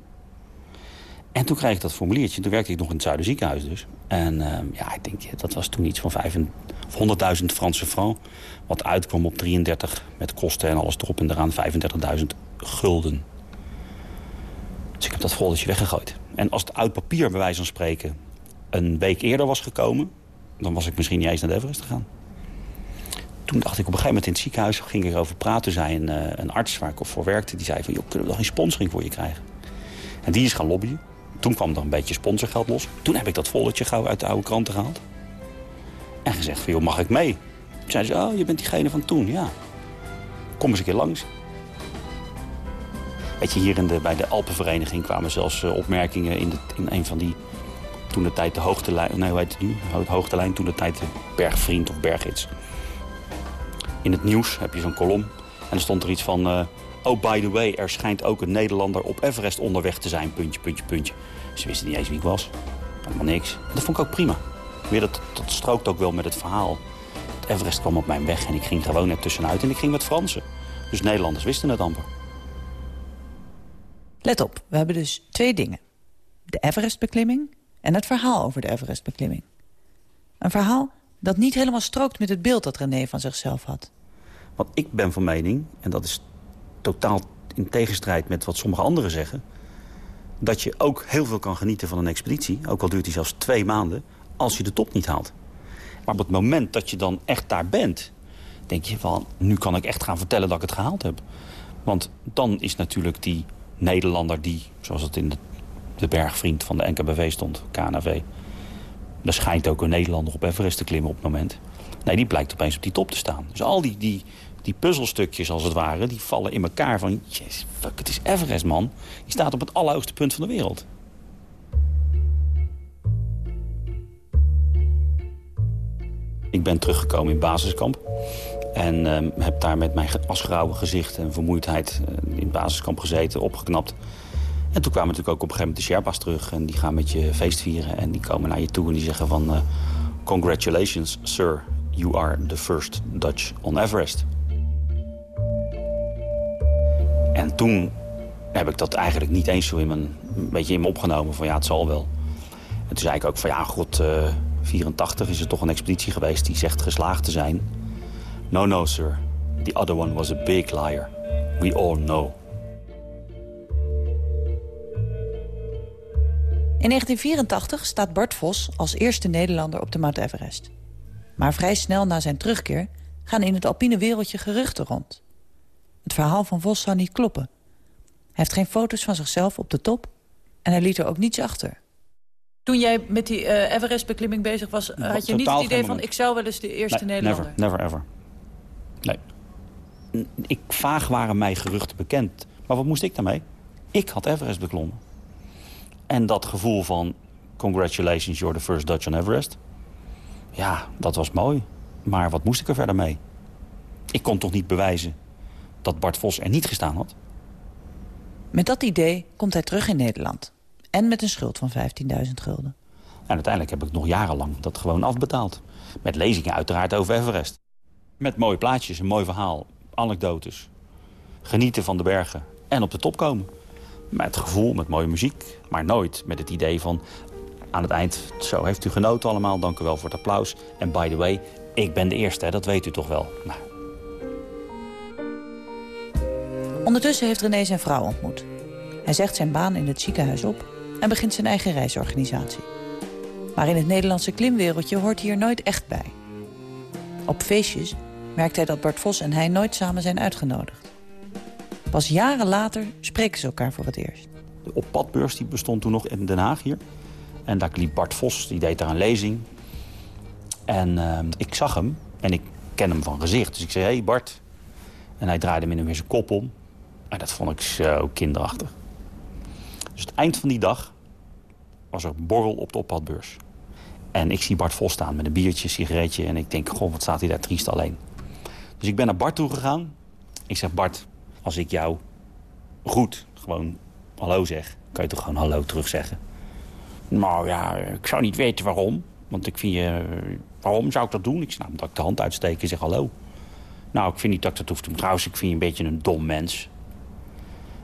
En toen kreeg ik dat formuliertje. Toen werkte ik nog in het Zuiderziekenhuis dus. En ehm, ja, ik denk, dat was toen iets van vijf en- of 100.000 Franse francs. Wat uitkwam op 33 met kosten en alles erop en eraan 35.000 gulden. Dus ik heb dat foldertje weggegooid. En als het oud papier, bij wijze van spreken, een week eerder was gekomen... dan was ik misschien niet eens naar de Everest gegaan. Toen dacht ik op een gegeven moment in het ziekenhuis... ging ik erover praten, zei een, eh, een arts waar ik voor werkte... die zei van, joh, kunnen we nog een sponsoring voor je krijgen? En die is gaan lobbyen. Toen kwam er een beetje sponsorgeld los. Toen heb ik dat foldertje gauw uit de oude kranten gehaald. En gezegd van, joh, mag ik mee? Toen zei ze, oh, je bent diegene van toen, ja. Kom eens een keer langs. Weet je, hier in de, bij de Alpenvereniging kwamen zelfs eh, opmerkingen in, in een van die... Toen de tijd de hoogtelijn, nee, hoe heet het nu? Ho- Hoogtelijn, toen de tijd de bergvriend of bergids. In het nieuws heb je zo'n kolom. En er stond er iets van... eh, oh, by the way, er schijnt ook een Nederlander op Everest onderweg te zijn. Puntje, puntje, puntje. Ze wisten niet eens wie ik was. Helemaal niks. Dat vond ik ook prima. Weer dat, dat strookt ook wel met het verhaal. Het Everest kwam op mijn weg en ik ging gewoon er tussenuit. En ik ging met Fransen. Dus Nederlanders wisten het amper. Let op, we hebben dus twee dingen. De Everestbeklimming en het verhaal over de Everestbeklimming. Een verhaal dat niet helemaal strookt met het beeld dat René van zichzelf had. Want ik ben van mening, en dat is totaal in tegenstrijd met wat sommige anderen zeggen... dat je ook heel veel kan genieten van een expeditie... ook al duurt die zelfs twee maanden, als je de top niet haalt. Maar op het moment dat je dan echt daar bent... denk je van, nu kan ik echt gaan vertellen dat ik het gehaald heb. Want dan is natuurlijk die Nederlander die, zoals het in de, de bergvriend van de NKBV stond, KNV... er schijnt ook een Nederlander op Everest te klimmen op het moment. Nee, die blijkt opeens op die top te staan. Dus al die, die, die puzzelstukjes als het ware, die vallen in elkaar van... Yes, fuck, het is Everest, man. Die staat op het allerhoogste punt van de wereld. Ik ben teruggekomen in basiskamp. En ehm, heb daar met mijn asgrauwe gezicht en vermoeidheid eh, in basiskamp gezeten, opgeknapt. En toen kwamen natuurlijk ook op een gegeven moment de Sherpa's terug. En die gaan met je feest vieren. En die komen naar je toe en die zeggen van... eh, Congratulations, sir. You are the first Dutch on Everest. En toen heb ik dat eigenlijk niet eens zo in mijn, een beetje in me opgenomen. Van ja, het zal wel. En toen zei ik ook van ja, god, eh 84 is er toch een expeditie geweest die zegt geslaagd te zijn. No, no, sir. The other one was a big liar. We all know. In 1984 staat Bart Vos als eerste Nederlander op de Mount Everest. Maar vrij snel na zijn terugkeer gaan in het alpine wereldje geruchten rond. Het verhaal van Vos zou niet kloppen. Hij heeft geen foto's van zichzelf op de top en hij liet er ook niets achter. Toen jij met die eh, Everest-beklimming bezig was... had je niet het idee van... ik zou wel eens de eerste Nee, Nederlander... Never, never ever. Nee. Ik, vaag waren mij geruchten bekend. Maar wat moest ik daarmee? Ik had Everest beklommen. En dat gevoel van... Congratulations, you're the first Dutch on Everest. Ja, dat was mooi. Maar wat moest ik er verder mee? Ik kon toch niet bewijzen dat Bart Vos er niet gestaan had? Met dat idee komt hij terug in Nederland. En met een schuld van 15.000 gulden. En uiteindelijk heb ik nog jarenlang dat gewoon afbetaald. Met lezingen uiteraard over Everest. Met mooie plaatjes, een mooi verhaal, anekdotes. Genieten van de bergen en op de top komen. Met gevoel, met mooie muziek. Maar nooit met het idee van aan het eind... zo heeft u genoten allemaal, dank u wel voor het applaus. En by the way, ik ben de eerste, hè, dat weet u toch wel. Nou, Ondertussen heeft René zijn vrouw ontmoet. Hij zegt zijn baan in het ziekenhuis op en begint zijn eigen reisorganisatie. Maar in het Nederlandse klimwereldje hoort hij er nooit echt bij. Op feestjes merkt hij dat Bart Vos en hij nooit samen zijn uitgenodigd. Pas jaren later spreken ze elkaar voor het eerst. de oppadbeurs die bestond toen nog in Den Haag hier. En daar liep Bart Vos, die deed daar een lezing. En eh, ik zag hem en ik ken hem van gezicht. Dus ik zei, hé hey Bart. En hij draaide me weer zijn kop om. En dat vond ik zo kinderachtig. Dus het eind van die dag was er borrel op de oppadbeurs. En ik zie Bart Vos staan met een biertje, sigaretje. En ik denk, goh, wat staat hij daar triest alleen. Dus ik ben naar Bart toe gegaan. Ik zeg, Bart, als ik jou goed gewoon hallo zeg... kan je toch gewoon hallo terugzeggen? Nou ja, ik zou niet weten waarom. Want ik vind je... Waarom zou ik dat doen? Ik nou, omdat ik de hand uitsteek en zeg hallo. Nou, ik vind niet dat ik dat hoef te. Trouwens, ik vind je een beetje een dom mens.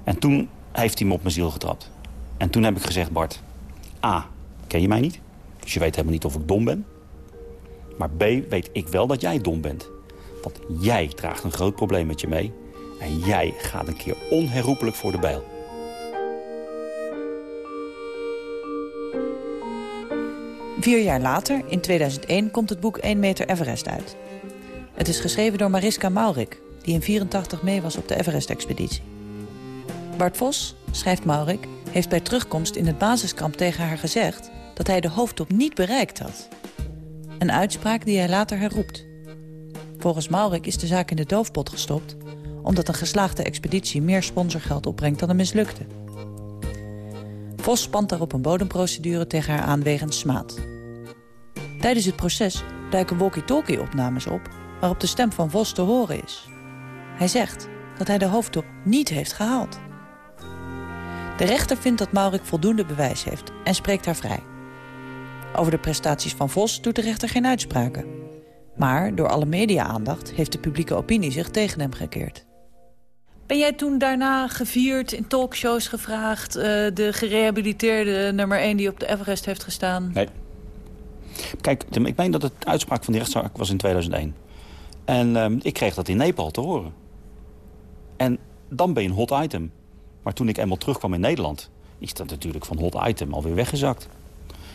En toen heeft hij me op mijn ziel getrapt. En toen heb ik gezegd, Bart... A, ken je mij niet? Dus je weet helemaal niet of ik dom ben. Maar B, weet ik wel dat jij dom bent. Want jij draagt een groot probleem met je mee. En jij gaat een keer onherroepelijk voor de bijl. Vier jaar later, in 2001, komt het boek 1 meter Everest uit. Het is geschreven door Mariska Maurik, die in 84 mee was op de Everest-expeditie. Bart Vos, schrijft Maurik, heeft bij terugkomst in het basiskamp tegen haar gezegd... dat hij de hoofdtop niet bereikt had. Een uitspraak die hij later herroept. Volgens Maurik is de zaak in de doofpot gestopt... omdat een geslaagde expeditie meer sponsorgeld opbrengt dan een mislukte. Vos spant daarop een bodemprocedure tegen haar aan wegens smaad. Tijdens het proces duiken walkie-talkie-opnames op... waarop de stem van Vos te horen is. Hij zegt dat hij de hoofdtop niet heeft gehaald. De rechter vindt dat Maurik voldoende bewijs heeft en spreekt haar vrij. Over de prestaties van Vos doet de rechter geen uitspraken. Maar door alle media-aandacht heeft de publieke opinie zich tegen hem gekeerd. Ben jij toen daarna gevierd, in talkshows gevraagd... eh, de gerehabiliteerde nummer 1 die op de Everest heeft gestaan? Nee. Kijk, ik meen dat het uitspraak van die rechtszaak was in 2001. En ehm, ik kreeg dat in Nepal te horen. En dan ben je een hot item. Maar toen ik eenmaal terugkwam in Nederland... is dat natuurlijk van hot item alweer weggezakt.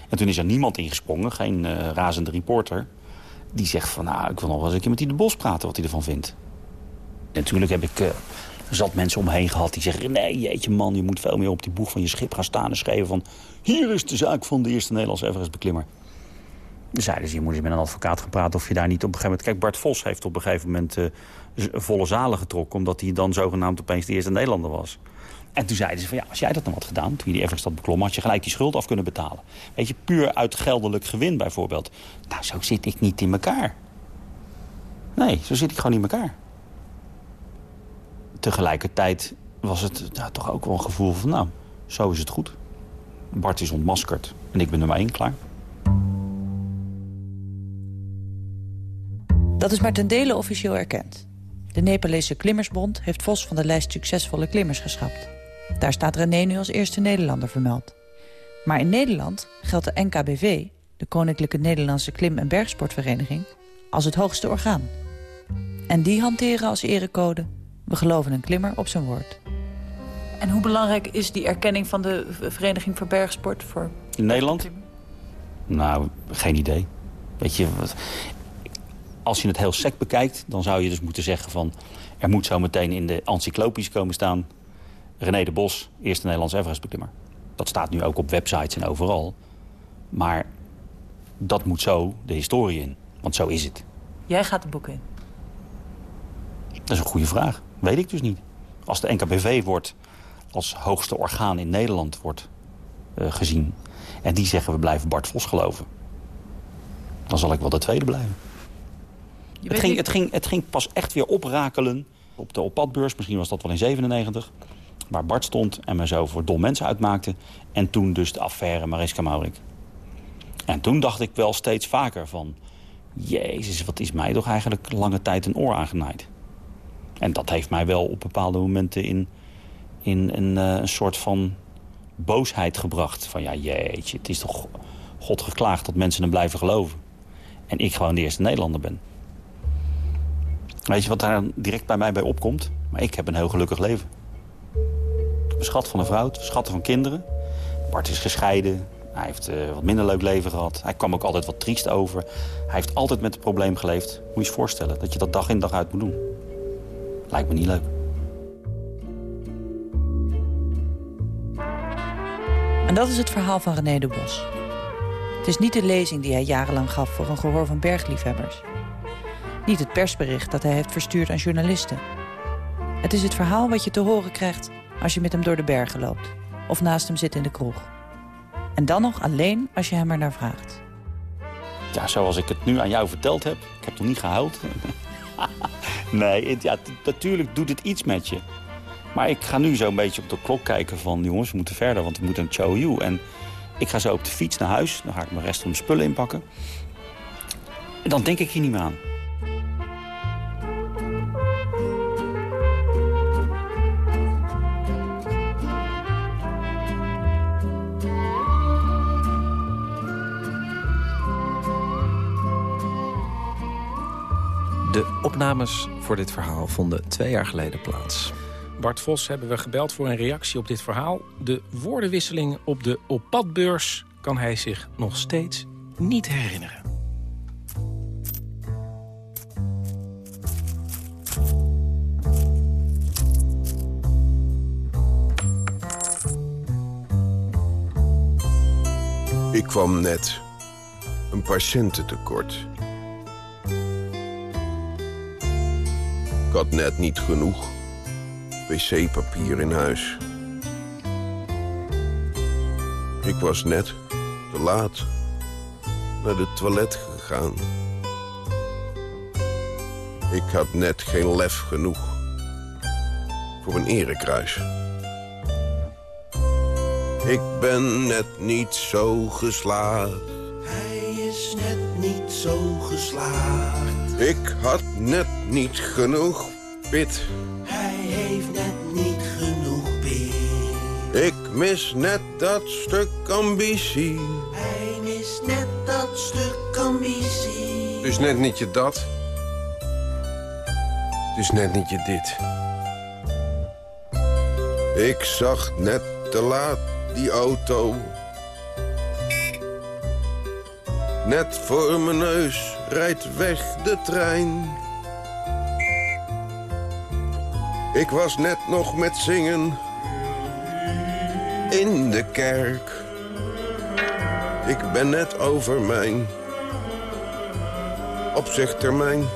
En toen is er niemand ingesprongen, geen eh, razende reporter... die zegt van, nou, ik wil nog wel eens een keer met die de Bos praten... wat hij ervan vindt. Natuurlijk heb ik eh, zat mensen om me heen gehad die zeggen... nee, jeetje man, je moet veel meer op die boeg van je schip gaan staan... en schrijven van, hier is de zaak van de eerste Nederlandse Everest-beklimmer. Dan zeiden ze, je moet eens met een advocaat gaan praten... of je daar niet op een gegeven moment... Kijk, Bart Vos heeft op een gegeven moment eh, volle zalen getrokken... omdat hij dan zogenaamd opeens de eerste Nederlander was. En toen zeiden ze van, ja, als jij dat nou had gedaan... toen je die Everest had beklommen, had je gelijk die schuld af kunnen betalen. Weet je, puur uit geldelijk gewin bijvoorbeeld. Nou, zo zit ik niet in elkaar. Nee, zo zit ik gewoon in elkaar. Tegelijkertijd was het ja, toch ook wel een gevoel van... nou, zo is het goed. Bart is ontmaskerd en ik ben nummer één klaar. Dat is maar ten dele officieel erkend. De Nepalese Klimmersbond heeft Vos van de lijst succesvolle klimmers geschrapt. Daar staat René nu als eerste Nederlander vermeld. Maar in Nederland geldt de NKBV, de Koninklijke Nederlandse Klim- en Bergsportvereniging, als het hoogste orgaan. En die hanteren als erecode, we geloven een klimmer op zijn woord. En hoe belangrijk is die erkenning van de Vereniging voor Bergsport voor... In Nederland? Nou, geen idee. Weet je, wat, als je het heel sec bekijkt... dan zou je dus moeten zeggen van... er moet zo meteen in de encyclopedies komen staan... René de Bos, eerste Nederlandse Everest-beklimmer. Dat staat nu ook op websites en overal. Maar dat moet zo de historie in. Want zo is het. Jij gaat de boek in. Dat is een goede vraag. Weet ik dus niet. Als de NKBV wordt als hoogste orgaan in Nederland wordt eh, gezien... en die zeggen we blijven Bart Vos geloven... dan zal ik wel de tweede blijven. Het ging, het, ging, het ging pas echt weer oprakelen op de oppadbeurs. Misschien was dat wel in 97. waar Bart stond en me zo voor dom mensen uitmaakte. En toen dus de affaire Mariska Maurik. En toen dacht ik wel steeds vaker van... Jezus, wat is mij toch eigenlijk lange tijd een oor aangenaaid. En dat heeft mij wel op bepaalde momenten in, in een, uh, een soort van boosheid gebracht. Van ja, jeetje, het is toch God geklaagd dat mensen hem blijven geloven. En ik gewoon de eerste Nederlander ben. Weet je wat daar direct bij mij bij opkomt? Maar ik heb een heel gelukkig leven. Een schat van een vrouw, schatten van kinderen. Bart is gescheiden. Hij heeft uh, wat minder leuk leven gehad. Hij kwam ook altijd wat triest over. Hij heeft altijd met het probleem geleefd. Moet je je voorstellen dat je dat dag in dag uit moet doen. Lijkt me niet leuk. En dat is het verhaal van René de Bos. Het is niet de lezing die hij jarenlang gaf voor een gehoor van bergliefhebbers. Niet het persbericht dat hij heeft verstuurd aan journalisten. Het is het verhaal wat je te horen krijgt als je met hem door de bergen loopt. Of naast hem zit in de kroeg. En dan nog alleen als je hem er naar vraagt. Ja, zoals ik het nu aan jou verteld heb. Ik heb nog niet gehuild. [laughs] [laughs] nee, ja, natuurlijk doet het iets met je. Maar ik ga nu zo een beetje op de klok kijken van... jongens, we moeten verder, want we moeten naar Chow You. En ik ga zo op de fiets naar huis. Dan ga ik mijn rest van mijn spullen inpakken. En dan denk ik hier niet meer aan. De opnames voor dit verhaal vonden twee jaar geleden plaats. Bart Vos hebben we gebeld voor een reactie op dit verhaal. De woordenwisseling op de oppadbeurs kan hij zich nog steeds niet herinneren. Ik kwam net een patiëntentekort. Had net niet genoeg wc-papier in huis. Ik was net te laat naar de toilet gegaan. Ik had net geen lef genoeg voor een erekruis. Ik ben net niet zo geslaagd. Hij is net niet zo geslaagd. Ik had net niet genoeg pit. Hij heeft net niet genoeg pit. Ik mis net dat stuk ambitie. Hij mist net dat stuk ambitie. Dus net niet je dat. Dus net niet je dit. Ik zag net te laat die auto. Net voor mijn neus rijdt weg de trein. Ik was net nog met zingen in de kerk. Ik ben net over mijn opzichttermijn.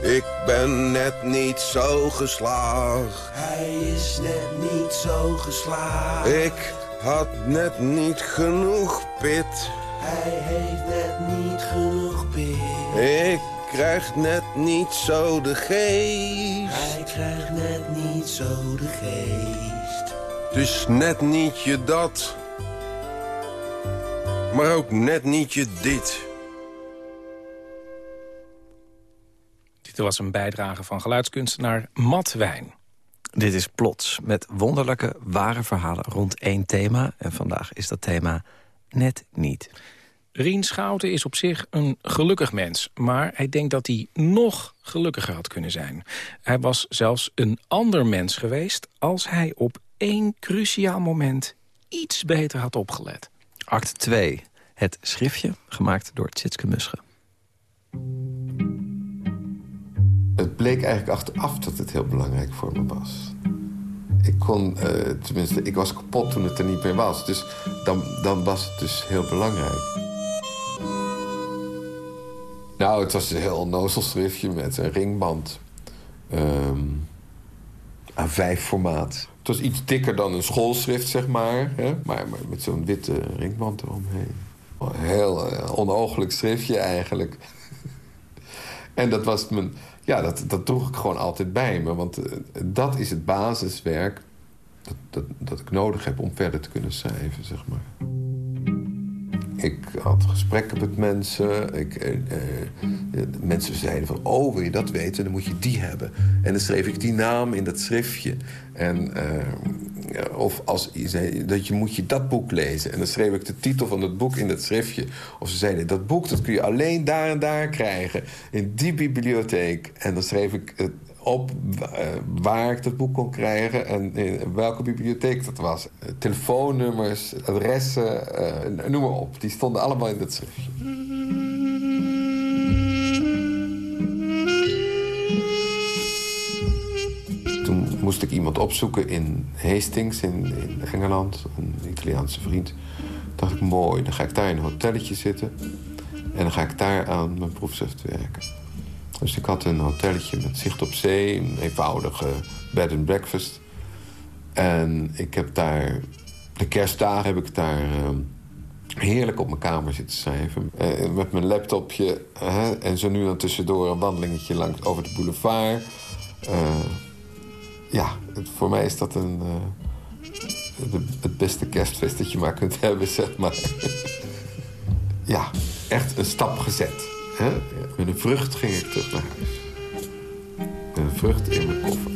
Ik ben net niet zo geslaagd. Hij is net niet zo geslaagd. Ik had net niet genoeg pit. Hij heeft net niet genoeg pit. Ik krijg net niet zo de geest. Hij krijgt net niet zo de geest. Dus net niet je dat. Maar ook net niet je dit. Dit was een bijdrage van geluidskunstenaar Matt Wijn. Dit is Plots, met wonderlijke, ware verhalen rond één thema. En vandaag is dat thema net niet. Rien Schouten is op zich een gelukkig mens. Maar hij denkt dat hij nog gelukkiger had kunnen zijn. Hij was zelfs een ander mens geweest... als hij op één cruciaal moment iets beter had opgelet. Act 2. Het schriftje, gemaakt door Tjitske Musche. Het bleek eigenlijk achteraf dat het heel belangrijk voor me was. Ik kon, uh, tenminste, ik was kapot toen het er niet meer was. Dus dan, dan was het dus heel belangrijk. Nou, het was een heel onnozel schriftje met een ringband. Um, A5-formaat. Het was iets dikker dan een schoolschrift, zeg maar. Hè? Maar, met zo'n witte ringband eromheen. Een heel uh, onogelijk schriftje eigenlijk. [laughs] En dat was mijn... Ja, dat, dat droeg ik gewoon altijd bij me. Want eh, dat is het basiswerk dat, dat, dat ik nodig heb om verder te kunnen schrijven, zeg maar. Ik had gesprekken met mensen. Ik, eh, eh, mensen zeiden van, oh, wil je dat weten? Dan moet je die hebben. En dan schreef ik die naam in dat schriftje. En, eh, of als je zei, dat je moet je dat boek lezen. En dan schreef ik de titel van dat boek in dat schriftje. Of ze zeiden, dat boek dat kun je alleen daar en daar krijgen. In die bibliotheek. En dan schreef ik het op eh, waar ik dat boek kon krijgen en in welke bibliotheek dat was. Eh, telefoonnummers, adressen, eh, noem maar op. Die stonden allemaal in dat schriftje. Toen moest ik iemand opzoeken in Hastings in, Engeland, een Italiaanse vriend. dacht ik, mooi, dan ga ik daar in een hotelletje zitten... en dan ga ik daar aan mijn proefschrift werken. Dus ik had een hotelletje met zicht op zee, een eenvoudige bed and breakfast. En ik heb daar, de kerstdagen heb ik daar ehm, heerlijk op mijn kamer zitten schrijven. Uh, met mijn laptopje en zo nu dan tussendoor een wandelingetje langs over de boulevard. Uh, ja, voor mij is dat een, de, het beste kerstfeest dat je maar kunt [laughs] hebben, zeg maar. ja, echt een stap gezet. Hè? Met een vrucht ging ik terug naar huis. Met een vrucht in mijn koffer.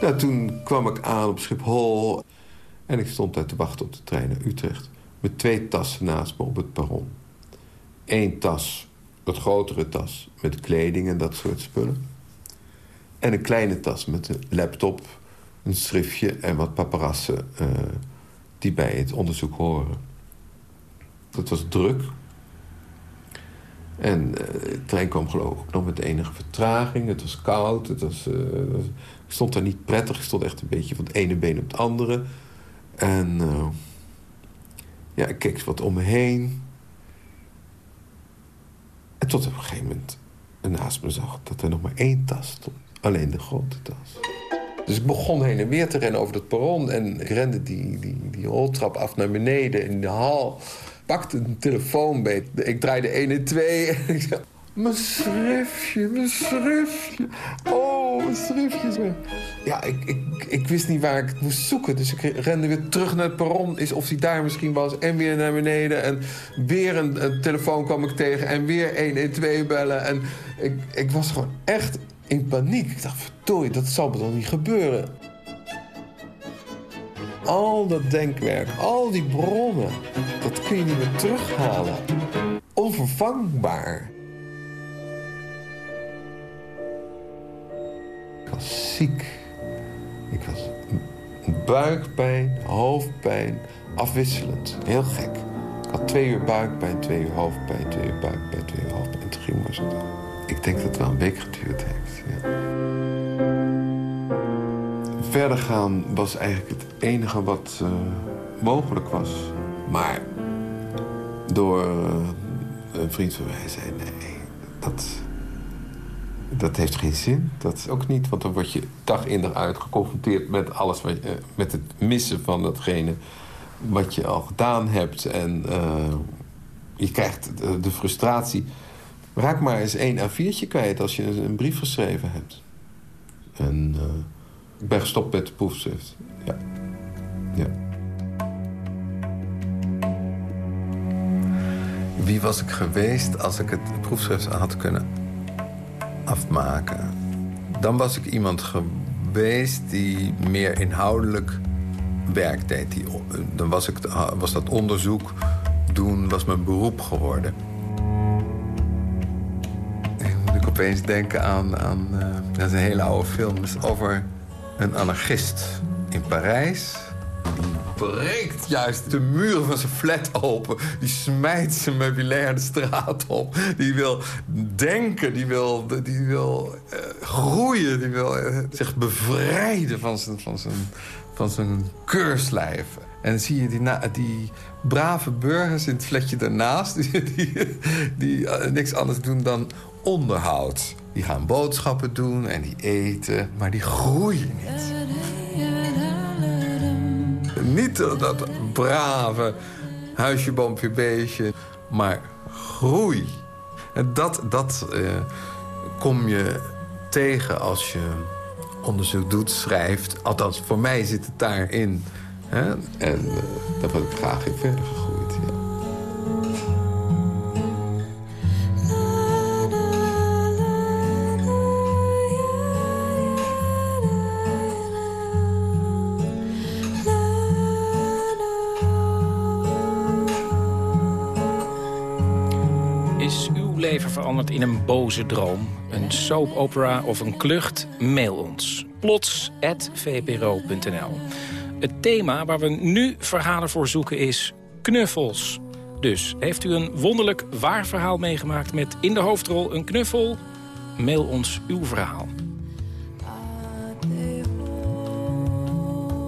Nou, toen kwam ik aan op Schiphol. En ik stond daar te wachten op de trein naar Utrecht. Met twee tassen naast me op het perron. Eén tas, wat grotere tas, met kleding en dat soort spullen. En een kleine tas met een laptop, een schriftje en wat paparassen... Uh, die bij het onderzoek horen. Het was druk. En uh, de trein kwam geloof ik nog met enige vertraging. Het was koud. Het was, ik stond daar niet prettig. Ik stond echt een beetje van het ene been op het andere. En uh, ja, ik keek wat om me heen. En tot op een gegeven moment naast me zag dat er nog maar één tas stond. Alleen de grote tas. Dus ik begon heen en weer te rennen over het perron. En ik rende die, die, die roltrap af naar beneden in de hal. Pakte een telefoon beet. Ik draaide 1 en 2. [laughs] En ik zei, mijn schriftje, mijn schriftje. Oh, mijn schriftje. Ja, ik, ik, ik wist niet waar ik moest zoeken. Dus ik rende weer terug naar het perron. Is of hij daar misschien was. En weer naar beneden. En weer een, een telefoon kwam ik tegen. En weer 1 en 2 bellen. En ik, ik was gewoon echt in paniek. Ik dacht, verdorie, dat zal me dan niet gebeuren. Al dat denkwerk, al die bronnen, dat kun je niet meer terughalen. Onvervangbaar. Ik was ziek. Ik was buikpijn, hoofdpijn, afwisselend. Heel gek. Ik had twee uur buikpijn, twee uur hoofdpijn, twee uur buikpijn, twee uur hoofdpijn. En toen ging maar zo. Ik denk dat het wel een week geduurd heeft. Ja. Verder gaan was eigenlijk het enige wat uh, mogelijk was. Maar door uh, een vriend van mij zei... nee, dat, dat heeft geen zin. Dat ook niet, want dan word je dag in dag uit geconfronteerd... met alles wat, uh, met het missen van datgene wat je al gedaan hebt. En je krijgt de frustratie Raak maar eens één A4'tje kwijt als je een brief geschreven hebt. En uh, ik ben gestopt met de proefschrift. Ja. ja. Wie was ik geweest als ik het proefschrift had kunnen afmaken? Dan was ik iemand geweest die meer inhoudelijk werk deed. Die, dan was, ik, was dat onderzoek doen, was mijn beroep geworden opeens denken aan... aan uh, dat is een hele oude film. over een anarchist in Parijs. Die breekt juist de muren van zijn flat open. Die smijt zijn meubilair de straat op. Die wil denken, die wil, die wil uh, groeien. Die wil uh, zich bevrijden van zijn, van zijn, van zijn keurslijf. En dan zie je die, die brave burgers in het flatje daarnaast... [laughs] die, die niks anders doen dan onderhoud. Die gaan boodschappen doen en die eten, maar die groeien niet. Niet dat brave huisje, boompje, beestje. Maar groei. En dat, dat uh, kom je tegen als je onderzoek doet, schrijft. Althans, voor mij zit het daarin. Hè? En uh, daar wil ik graag in verder gegroeid. In een boze droom, een soap opera of een klucht? Mail ons. plots.vpro.nl Het thema waar we nu verhalen voor zoeken is knuffels. Dus heeft u een wonderlijk waar verhaal meegemaakt met in de hoofdrol een knuffel? Mail ons uw verhaal.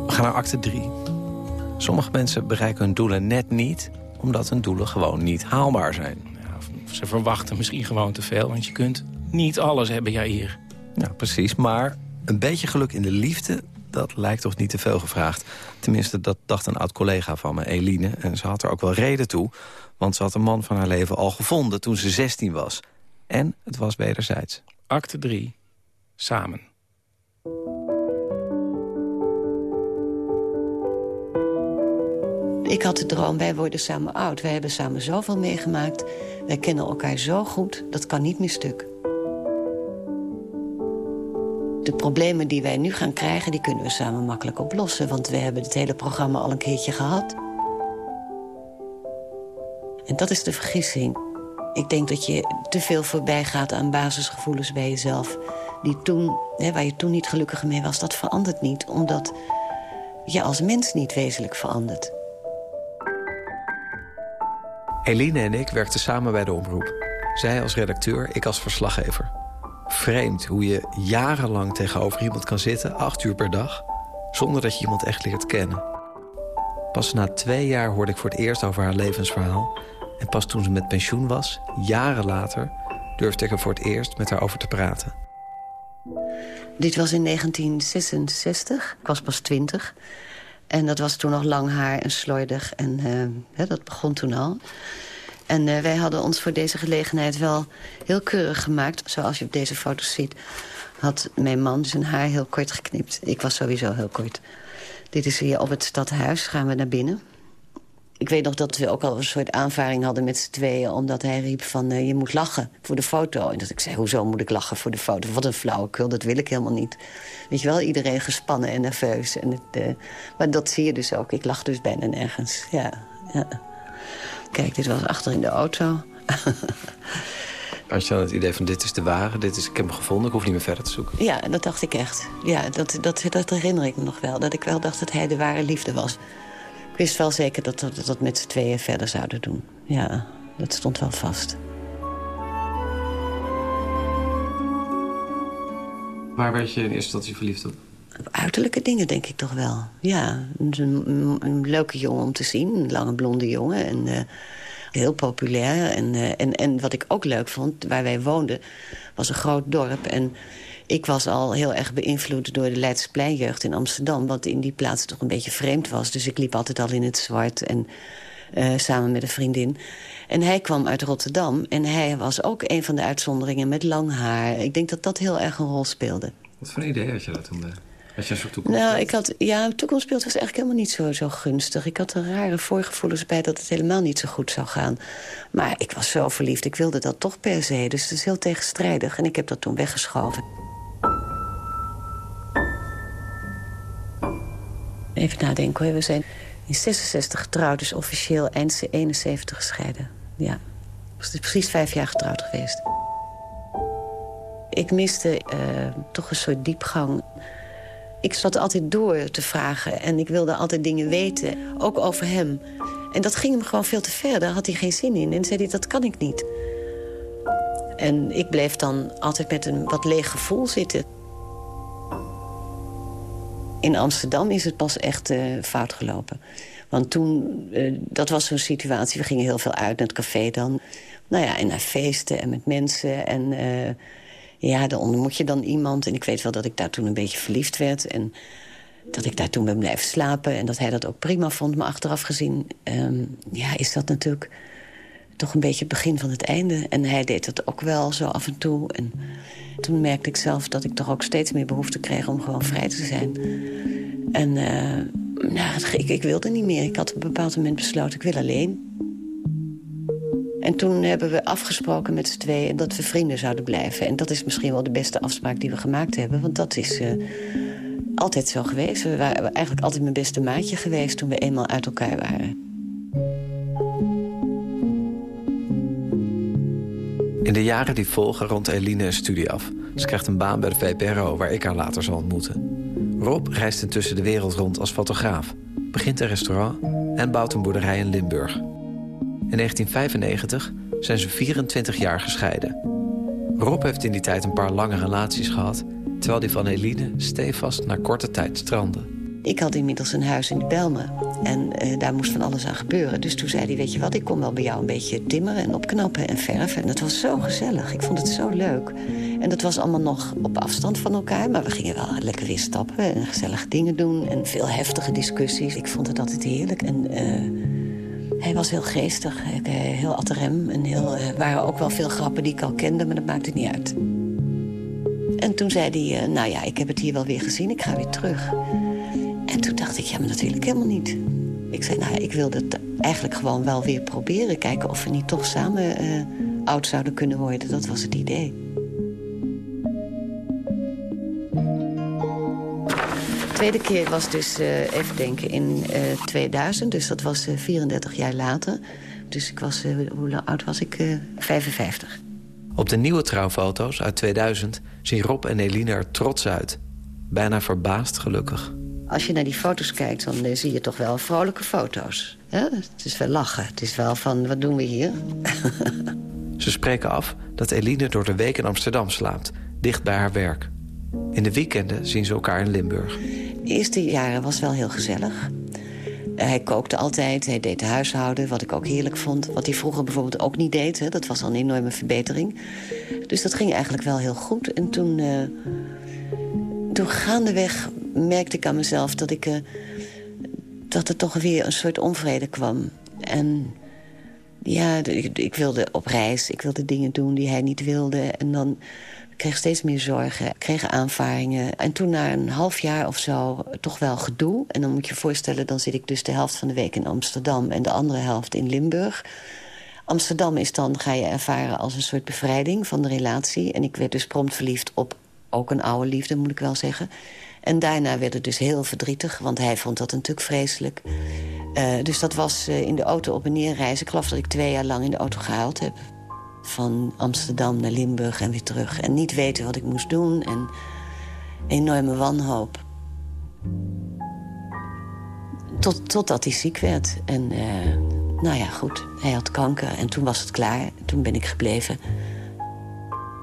We gaan naar acte 3. Sommige mensen bereiken hun doelen net niet... omdat hun doelen gewoon niet haalbaar zijn. Ze verwachten misschien gewoon te veel, want je kunt niet alles hebben, ja hier. Ja, precies. Maar een beetje geluk in de liefde, dat lijkt toch niet te veel gevraagd. Tenminste, dat dacht een oud-collega van me, Eline. En ze had er ook wel reden toe. Want ze had een man van haar leven al gevonden toen ze 16 was. En het was wederzijds. Acte 3. Samen. Ik had de droom, wij worden samen oud. Wij hebben samen zoveel meegemaakt. Wij kennen elkaar zo goed, dat kan niet meer stuk. De problemen die wij nu gaan krijgen, die kunnen we samen makkelijk oplossen. Want we hebben het hele programma al een keertje gehad. En dat is de vergissing. Ik denk dat je te veel voorbij gaat aan basisgevoelens bij jezelf. Die toen, hè, waar je toen niet gelukkig mee was, dat verandert niet. Omdat je als mens niet wezenlijk verandert. Eline en ik werkten samen bij de omroep. Zij als redacteur, ik als verslaggever. Vreemd hoe je jarenlang tegenover iemand kan zitten, acht uur per dag... zonder dat je iemand echt leert kennen. Pas na twee jaar hoorde ik voor het eerst over haar levensverhaal... en pas toen ze met pensioen was, jaren later... durfde ik er voor het eerst met haar over te praten. Dit was in 1966. Ik was pas twintig. En dat was toen nog lang haar en slordig. En uh, dat begon toen al. En uh, wij hadden ons voor deze gelegenheid wel heel keurig gemaakt. Zoals je op deze foto's ziet, had mijn man zijn haar heel kort geknipt. Ik was sowieso heel kort. Dit is hier op het stadhuis, gaan we naar binnen. Ik weet nog dat we ook al een soort aanvaring hadden met z'n tweeën... omdat hij riep van, uh, je moet lachen voor de foto. En dat ik zei, hoezo moet ik lachen voor de foto? Wat een flauwekul, dat wil ik helemaal niet. Weet je wel, iedereen gespannen en nerveus. En het, uh, maar dat zie je dus ook. Ik lach dus bijna nergens, ja. ja. Kijk, dit was achter in de auto. Had je dan het idee van, dit is de ware, dit is, ik heb hem gevonden... ik hoef niet meer verder te zoeken? Ja, dat dacht ik echt. Ja, dat, dat, dat herinner ik me nog wel. Dat ik wel dacht dat hij de ware liefde was. Ik wist wel zeker dat we dat met z'n tweeën verder zouden doen. Ja, dat stond wel vast. Waar werd je in eerste instantie verliefd op? Uiterlijke dingen, denk ik toch wel. Ja, een, een leuke jongen om te zien. Een lange blonde jongen. En, uh, heel populair. En, uh, en, en wat ik ook leuk vond, waar wij woonden... was een groot dorp. En ik was al heel erg beïnvloed door de Leidspleinjeugd in Amsterdam... wat in die plaats toch een beetje vreemd was. Dus ik liep altijd al in het zwart en uh, samen met een vriendin. En hij kwam uit Rotterdam en hij was ook een van de uitzonderingen met lang haar. Ik denk dat dat heel erg een rol speelde. Wat voor een idee had je dat toen? Had je een soort Nou, ik had, ja, toekomstbeeld was eigenlijk helemaal niet zo, zo gunstig. Ik had er rare voorgevoelens bij dat het helemaal niet zo goed zou gaan. Maar ik was zo verliefd, ik wilde dat toch per se. Dus het is heel tegenstrijdig en ik heb dat toen weggeschoven. Even nadenken hoor, we zijn in 66 getrouwd, dus officieel eind 71 gescheiden. Ja, dus is precies vijf jaar getrouwd geweest. Ik miste uh, toch een soort diepgang. Ik zat altijd door te vragen en ik wilde altijd dingen weten, ook over hem. En dat ging hem gewoon veel te ver, daar had hij geen zin in. En zei hij, dat kan ik niet. En ik bleef dan altijd met een wat leeg gevoel zitten. In Amsterdam is het pas echt uh, fout gelopen. Want toen, uh, dat was zo'n situatie, we gingen heel veel uit naar het café dan. Nou ja, en naar feesten en met mensen. En uh, ja, dan ontmoet je dan iemand. En ik weet wel dat ik daar toen een beetje verliefd werd. En dat ik daar toen ben blijven slapen en dat hij dat ook prima vond. Maar achteraf gezien ehm, ja, is dat natuurlijk toch een beetje het begin van het einde. En hij deed dat ook wel zo af en toe. Toen merkte ik zelf dat ik toch ook steeds meer behoefte kreeg om gewoon vrij te zijn. En uh, nou, ik, ik wilde niet meer. Ik had op een bepaald moment besloten, ik wil alleen. En toen hebben we afgesproken met z'n tweeën dat we vrienden zouden blijven. En dat is misschien wel de beste afspraak die we gemaakt hebben. Want dat is uh, altijd zo geweest. We waren eigenlijk altijd mijn beste maatje geweest toen we eenmaal uit elkaar waren. In de jaren die volgen rond Eline een studie af. Ze krijgt een baan bij de VPRO, waar ik haar later zal ontmoeten. Rob reist intussen de wereld rond als fotograaf. Begint een restaurant en bouwt een boerderij in Limburg. In 1995 zijn ze 24 jaar gescheiden. Rob heeft in die tijd een paar lange relaties gehad... terwijl die van Eline stevast na korte tijd strandde. Ik had inmiddels een huis in Belmen. En uh, daar moest van alles aan gebeuren. Dus toen zei hij, weet je wat, ik kom wel bij jou een beetje timmeren en opknappen en verven. En dat was zo gezellig. Ik vond het zo leuk. En dat was allemaal nog op afstand van elkaar. Maar we gingen wel lekker weer stappen en gezellige dingen doen. En veel heftige discussies. Ik vond het altijd heerlijk. En uh, hij was heel geestig, eh, heel adrem. En er waren ook wel veel grappen die ik al kende, maar dat maakte niet uit. En toen zei hij, nou ja, ik heb het hier wel weer gezien, ik ga weer terug. En toen dacht ik, ja, maar natuurlijk helemaal niet. Ik zei, nou, ik wilde het eigenlijk gewoon wel weer proberen. Kijken of we niet toch samen uh, oud zouden kunnen worden. Dat was het idee. De tweede keer was dus, uh, even denken, in uh, eh, 2000. Dus dat was 34 jaar later. Dus ik was, hoe oud was ik? 55. Op de nieuwe trouwfoto's uit 2000 zien Rob en Eline er trots uit. Bijna verbaasd gelukkig als je naar die foto's kijkt, dan uh, zie je toch wel vrolijke foto's. Ja? Het is wel lachen. Het is wel van, wat doen we hier? [laughs] Ze spreken af dat Eline door de week in Amsterdam slaapt, dicht bij haar werk. In de weekenden zien ze elkaar in Limburg. De eerste jaren was wel heel gezellig. Hij kookte altijd, hij deed huishouden, wat ik ook heerlijk vond. Wat hij vroeger bijvoorbeeld ook niet deed, hè. dat was al een enorme verbetering. Dus dat ging eigenlijk wel heel goed. En toen, uh, toen gaandeweg merkte ik aan mezelf dat, ik, uh, dat er toch weer een soort onvrede kwam. En ja, ik, ik, wilde op reis, ik wilde dingen doen die hij niet wilde. En dan kreeg steeds meer zorgen, kreeg aanvaringen. En toen na een half jaar of zo toch wel gedoe. En dan moet je je voorstellen, dan zit ik dus de helft van de week in Amsterdam... en de andere helft in Limburg. Amsterdam is dan, ga je ervaren als een soort bevrijding van de relatie. En ik werd dus prompt verliefd op ook een oude liefde, moet ik wel zeggen. En daarna werd het dus heel verdrietig, want hij vond dat natuurlijk vreselijk. Uh, dus dat was uh, in de auto op en neer reizen. Ik geloof dat ik twee jaar lang in de auto gehuild heb. Van Amsterdam naar Limburg en weer terug. En niet weten wat ik moest doen en enorme wanhoop. Tot, totdat hij ziek werd. En uh, nou ja, goed, hij had kanker en toen was het klaar. Toen ben ik gebleven.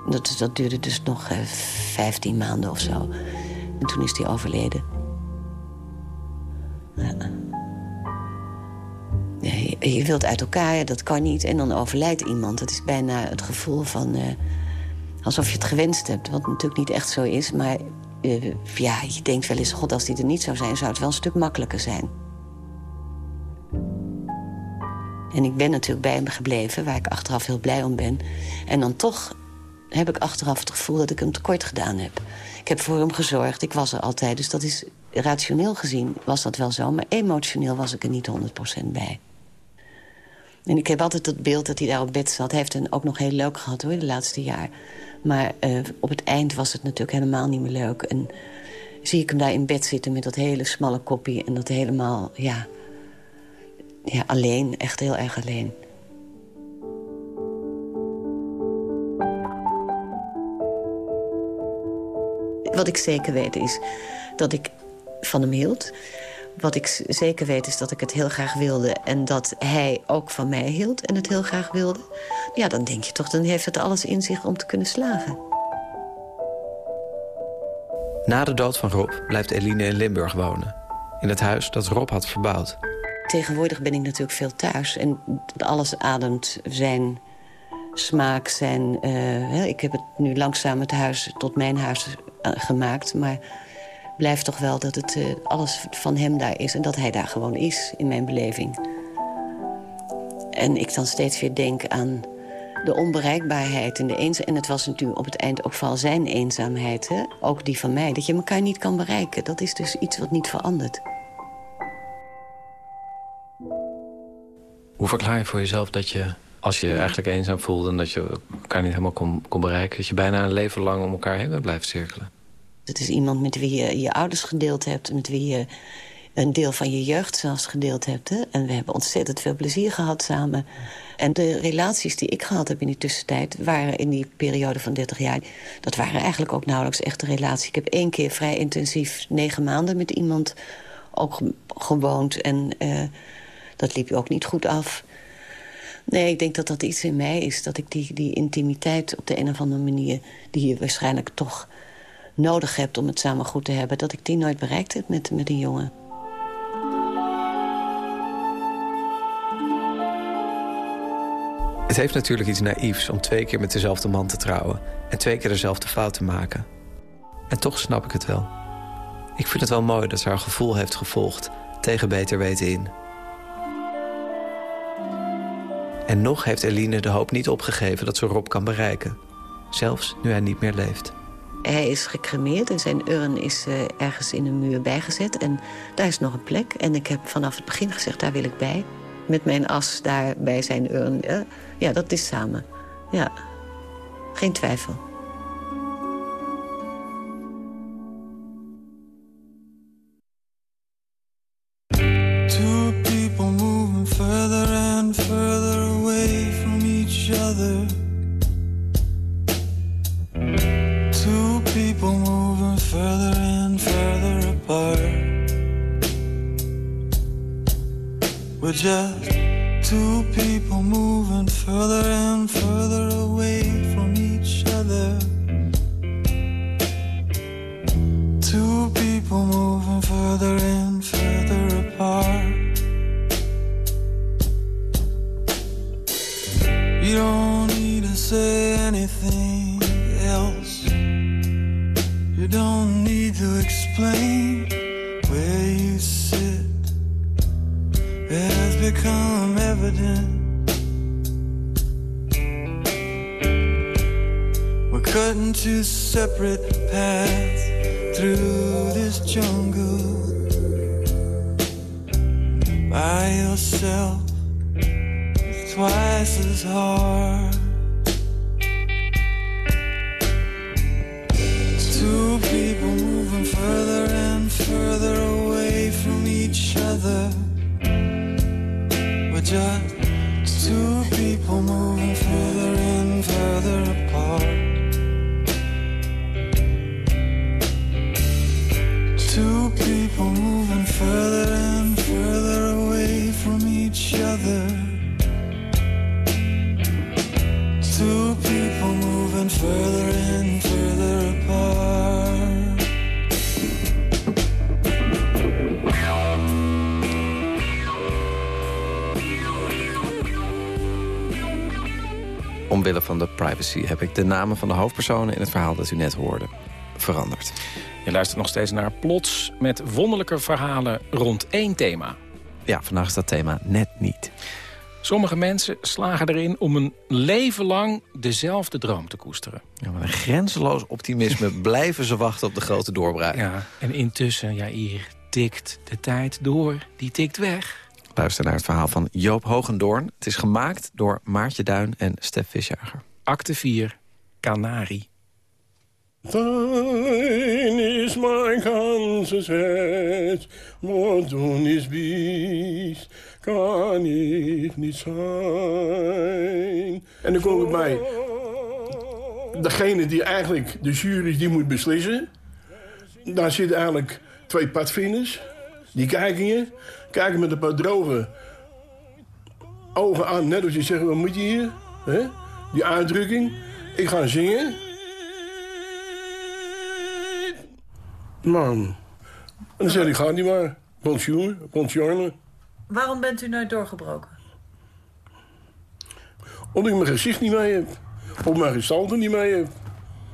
Dat, dat duurde dus nog 15 maanden of zo. En toen is hij overleden. Ja. je, wilt uit elkaar, dat kan niet. En dan overlijdt iemand. Dat is bijna het gevoel van... Uh, alsof je het gewenst hebt. Wat natuurlijk niet echt zo is. Maar uh, ja, je denkt wel eens... God, als die er niet zou zijn, zou het wel een stuk makkelijker zijn. En ik ben natuurlijk bij hem gebleven, waar ik achteraf heel blij om ben. En dan toch heb ik achteraf het gevoel dat ik hem tekort gedaan heb. Ik heb voor hem gezorgd, ik was er altijd. Dus dat is rationeel gezien was dat wel zo. Maar emotioneel was ik er niet 100% bij. En ik heb altijd het beeld dat hij daar op bed zat. Hij heeft het ook nog heel leuk gehad hoor, de laatste jaar. Maar uh, op het eind was het natuurlijk helemaal niet meer leuk. En zie ik hem daar in bed zitten met dat hele smalle koppie... en dat helemaal, ja, ja alleen, echt heel erg alleen. Wat ik zeker weet is dat ik van hem hield. Wat ik zeker weet is dat ik het heel graag wilde... en dat hij ook van mij hield en het heel graag wilde. Ja, dan denk je toch, dan heeft het alles in zich om te kunnen slagen. Na de dood van Rob blijft Eline in Limburg wonen. In het huis dat Rob had verbouwd. Tegenwoordig ben ik natuurlijk veel thuis. En alles ademt zijn smaak, zijn... Uh, ik heb het nu langzaam het huis tot mijn huis gemaakt. Maar blijft toch wel dat het eh, alles van hem daar is... en dat hij daar gewoon is, in mijn beleving. En ik dan steeds weer denk aan de onbereikbaarheid en de eenzaamheid. En het was natuurlijk op het eind ook vooral zijn eenzaamheid. Hè? Ook die van mij, dat je elkaar niet kan bereiken. Dat is dus iets wat niet verandert. Hoe verklaar je voor jezelf dat je, als je je eigenlijk eenzaam voelde... en dat je elkaar niet helemaal kon, kon bereiken... dat je bijna een leven lang om elkaar heen blijft cirkelen? Het is iemand met wie je je ouders gedeeld hebt... met wie je een deel van je jeugd zelfs gedeeld hebt. Hè? En we hebben ontzettend veel plezier gehad samen. En de relaties die ik gehad heb in die tussentijd... waren in die periode van 30 jaar... dat waren eigenlijk ook nauwelijks echte relaties. Ik heb één keer vrij intensief negen maanden met iemand ook gewoond. En uh, dat liep ook niet goed af. Nee, ik denk dat dat iets in mij is. Dat ik die, die intimiteit op de een of andere manier... die je waarschijnlijk toch nodig hebt om het samen goed te hebben... dat ik die nooit bereikt heb met, met een jongen. Het heeft natuurlijk iets naïefs om twee keer met dezelfde man te trouwen... en twee keer dezelfde fout te maken. En toch snap ik het wel. Ik vind het wel mooi dat ze haar gevoel heeft gevolgd... tegen beter weten in. En nog heeft Eline de hoop niet opgegeven dat ze Rob kan bereiken. Zelfs nu hij niet meer leeft. Hij is gecremeerd en zijn urn is uh, ergens in een muur bijgezet. En daar is nog een plek. En ik heb vanaf het begin gezegd, daar wil ik bij. Met mijn as daar bij zijn urn. Uh, ja, dat is samen. Ja, geen twijfel. It's twice as hard. Two people moving further and further away from each other. We're just two people moving Omwille van de privacy heb ik de namen van de hoofdpersonen... in het verhaal dat u net hoorde veranderd. Je luistert nog steeds naar Plots met wonderlijke verhalen rond één thema. Ja, vandaag is dat thema net niet. Sommige mensen slagen erin om een leven lang dezelfde droom te koesteren. Ja, met een grenzeloos optimisme [laughs] blijven ze wachten op de grote doorbraak. Ja, en intussen, ja, hier tikt de tijd door. Die tikt weg. Luister naar het verhaal van Joop Hogendoorn. Het is gemaakt door Maartje Duin en Stef Visjager. Acte 4, Canari. Dein is mijn ganzes Herz, wat doen is biest, kan ik niet zijn. En dan kom ik bij degene die eigenlijk de jury die moet beslissen. Daar zitten eigenlijk twee padvinders. Die kijken je, kijken met een paar droge ogen aan, net als je zegt, wat moet je hier? Hè? Die uitdrukking. Ik ga zingen. Man. En dan zei hij, ga niet maar. Bonjour, bonjour. Waarom bent u nooit doorgebroken? Omdat ik mijn gezicht niet mee heb. Of mijn gestalte niet mee heb.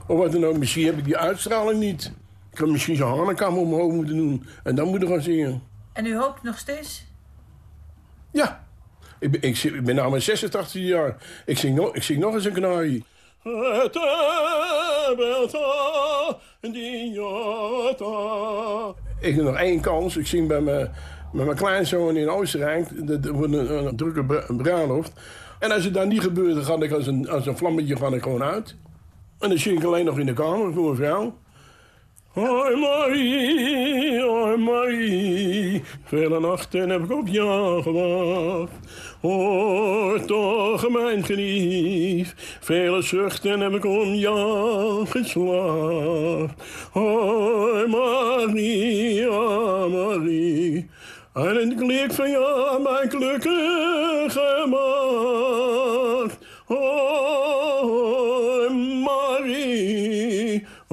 Of wat dan ook. Misschien heb ik die uitstraling niet. Ik had misschien zo'n hannekam om mijn hoofd moeten doen. En dan moeten gaan zingen. En u hoopt nog steeds? Ja. Ik ben, ik, ik ben namelijk 86 jaar. Ik zing, nog, ik zing nog eens een diata. Ik heb nog één kans. Ik zing bij mijn, met mijn kleinzoon in Oostenrijk. Dat wordt een, een drukke bruiloft. En als het dan niet gebeurt, dan ga ik als een, als een vlammetje ga ik gewoon uit. En dan zing ik alleen nog in de kamer voor mijn vrouw. Hoi Marie, hoi Marie, vele nachten heb ik op jou gewacht. Hoor toch mijn gelief, vele zuchten heb ik om jou geslacht. Hoi Marie, Marie, en het klik van jou mijn gelukkige. Hoi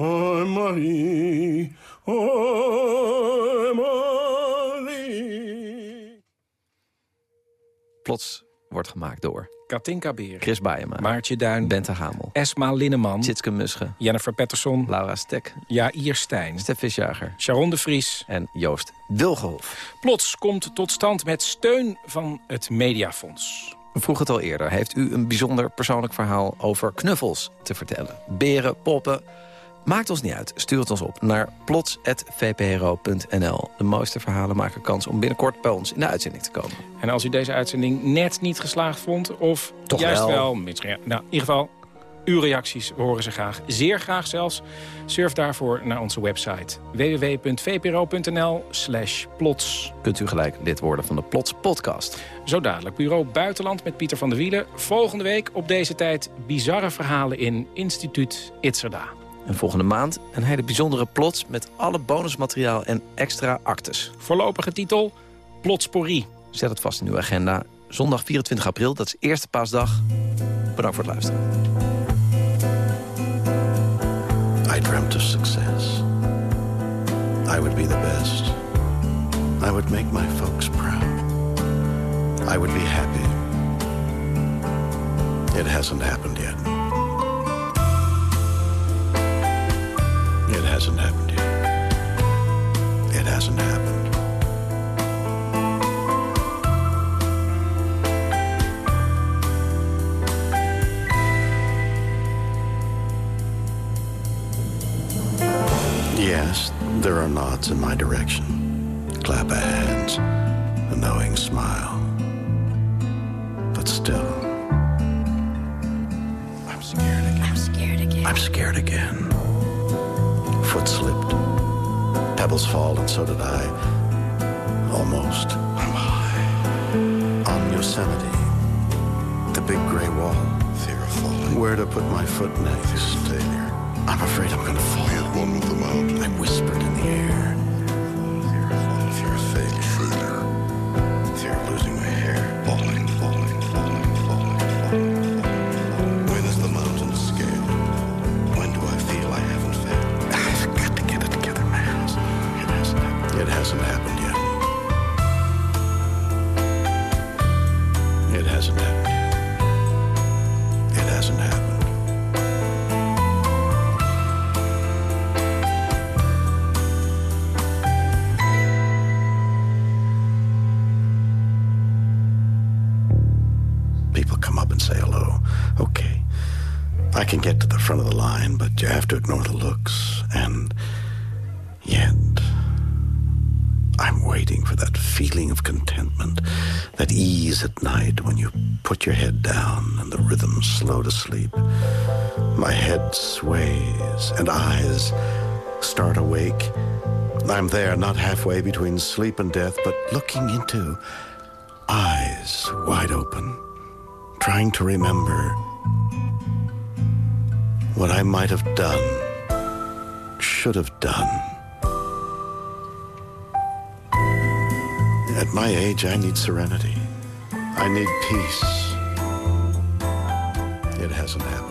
Hoi Marie, hoi Marie. Plots wordt gemaakt door Katinka Beer. Chris Baiema, Maartje Duin. Bente Hamel, Esma Linneman. Tjitske Musche, Jennifer Patterson. Laura Stek, Jair Stijn. Stef Visjager Sharon de Vries. en Joost Wilgenhof. Plots komt tot stand met steun van het Mediafonds. We vroegen het al eerder. Heeft u een bijzonder persoonlijk verhaal over knuffels te vertellen? Beren, poppen? Maakt ons niet uit. Stuur het ons op naar plots.vpro.nl. De mooiste verhalen maken kans om binnenkort bij ons in de uitzending te komen. En als u deze uitzending net niet geslaagd vond, of Toch juist wel. nou, in ieder geval, uw reacties, horen ze graag. Zeer graag zelfs. Surf daarvoor naar onze website www.vpro.nl slash plots. Kunt u gelijk lid worden van de Plots podcast. Zo dadelijk Bureau Buitenland met Pieter van der Wielen. Volgende week op deze tijd bizarre verhalen in Instituut Itzerda. En volgende maand een hele bijzondere plots... met alle bonusmateriaal en extra actes. Voorlopige titel Plotsporie. Zet het vast in uw agenda. Zondag 24 april, dat is eerste paasdag. Bedankt voor het luisteren. I dreamt of success. I would be the best. I would make my folks proud. I would be happy. It hasn't happened yet. Hasn't happened yet. It hasn't happened. Yes, there are nods in my direction, clap of hands, a knowing smile. But still, I'm scared again. I'm scared again. I'm scared again. Foot slipped, pebbles fall, and so did I. Almost. I'm high. On Yosemite, the big gray wall. Fear of falling. Where to put my foot next? Failure. I'm afraid I'm going to fall. At one with the mountain. I whispered in the air. Get to the front of the line, but you have to ignore the looks. And yet, I'm waiting for that feeling of contentment, that ease at night when you put your head down and the rhythm's slow to sleep. My head sways and eyes start awake. I'm there, not halfway between sleep and death, but looking into eyes wide open, trying to remember what I might have done, should have done. At my age, I need serenity. I need peace. It hasn't happened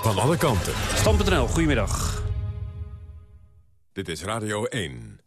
van alle kanten. Stand.nl, goedemiddag. Dit is Radio 1.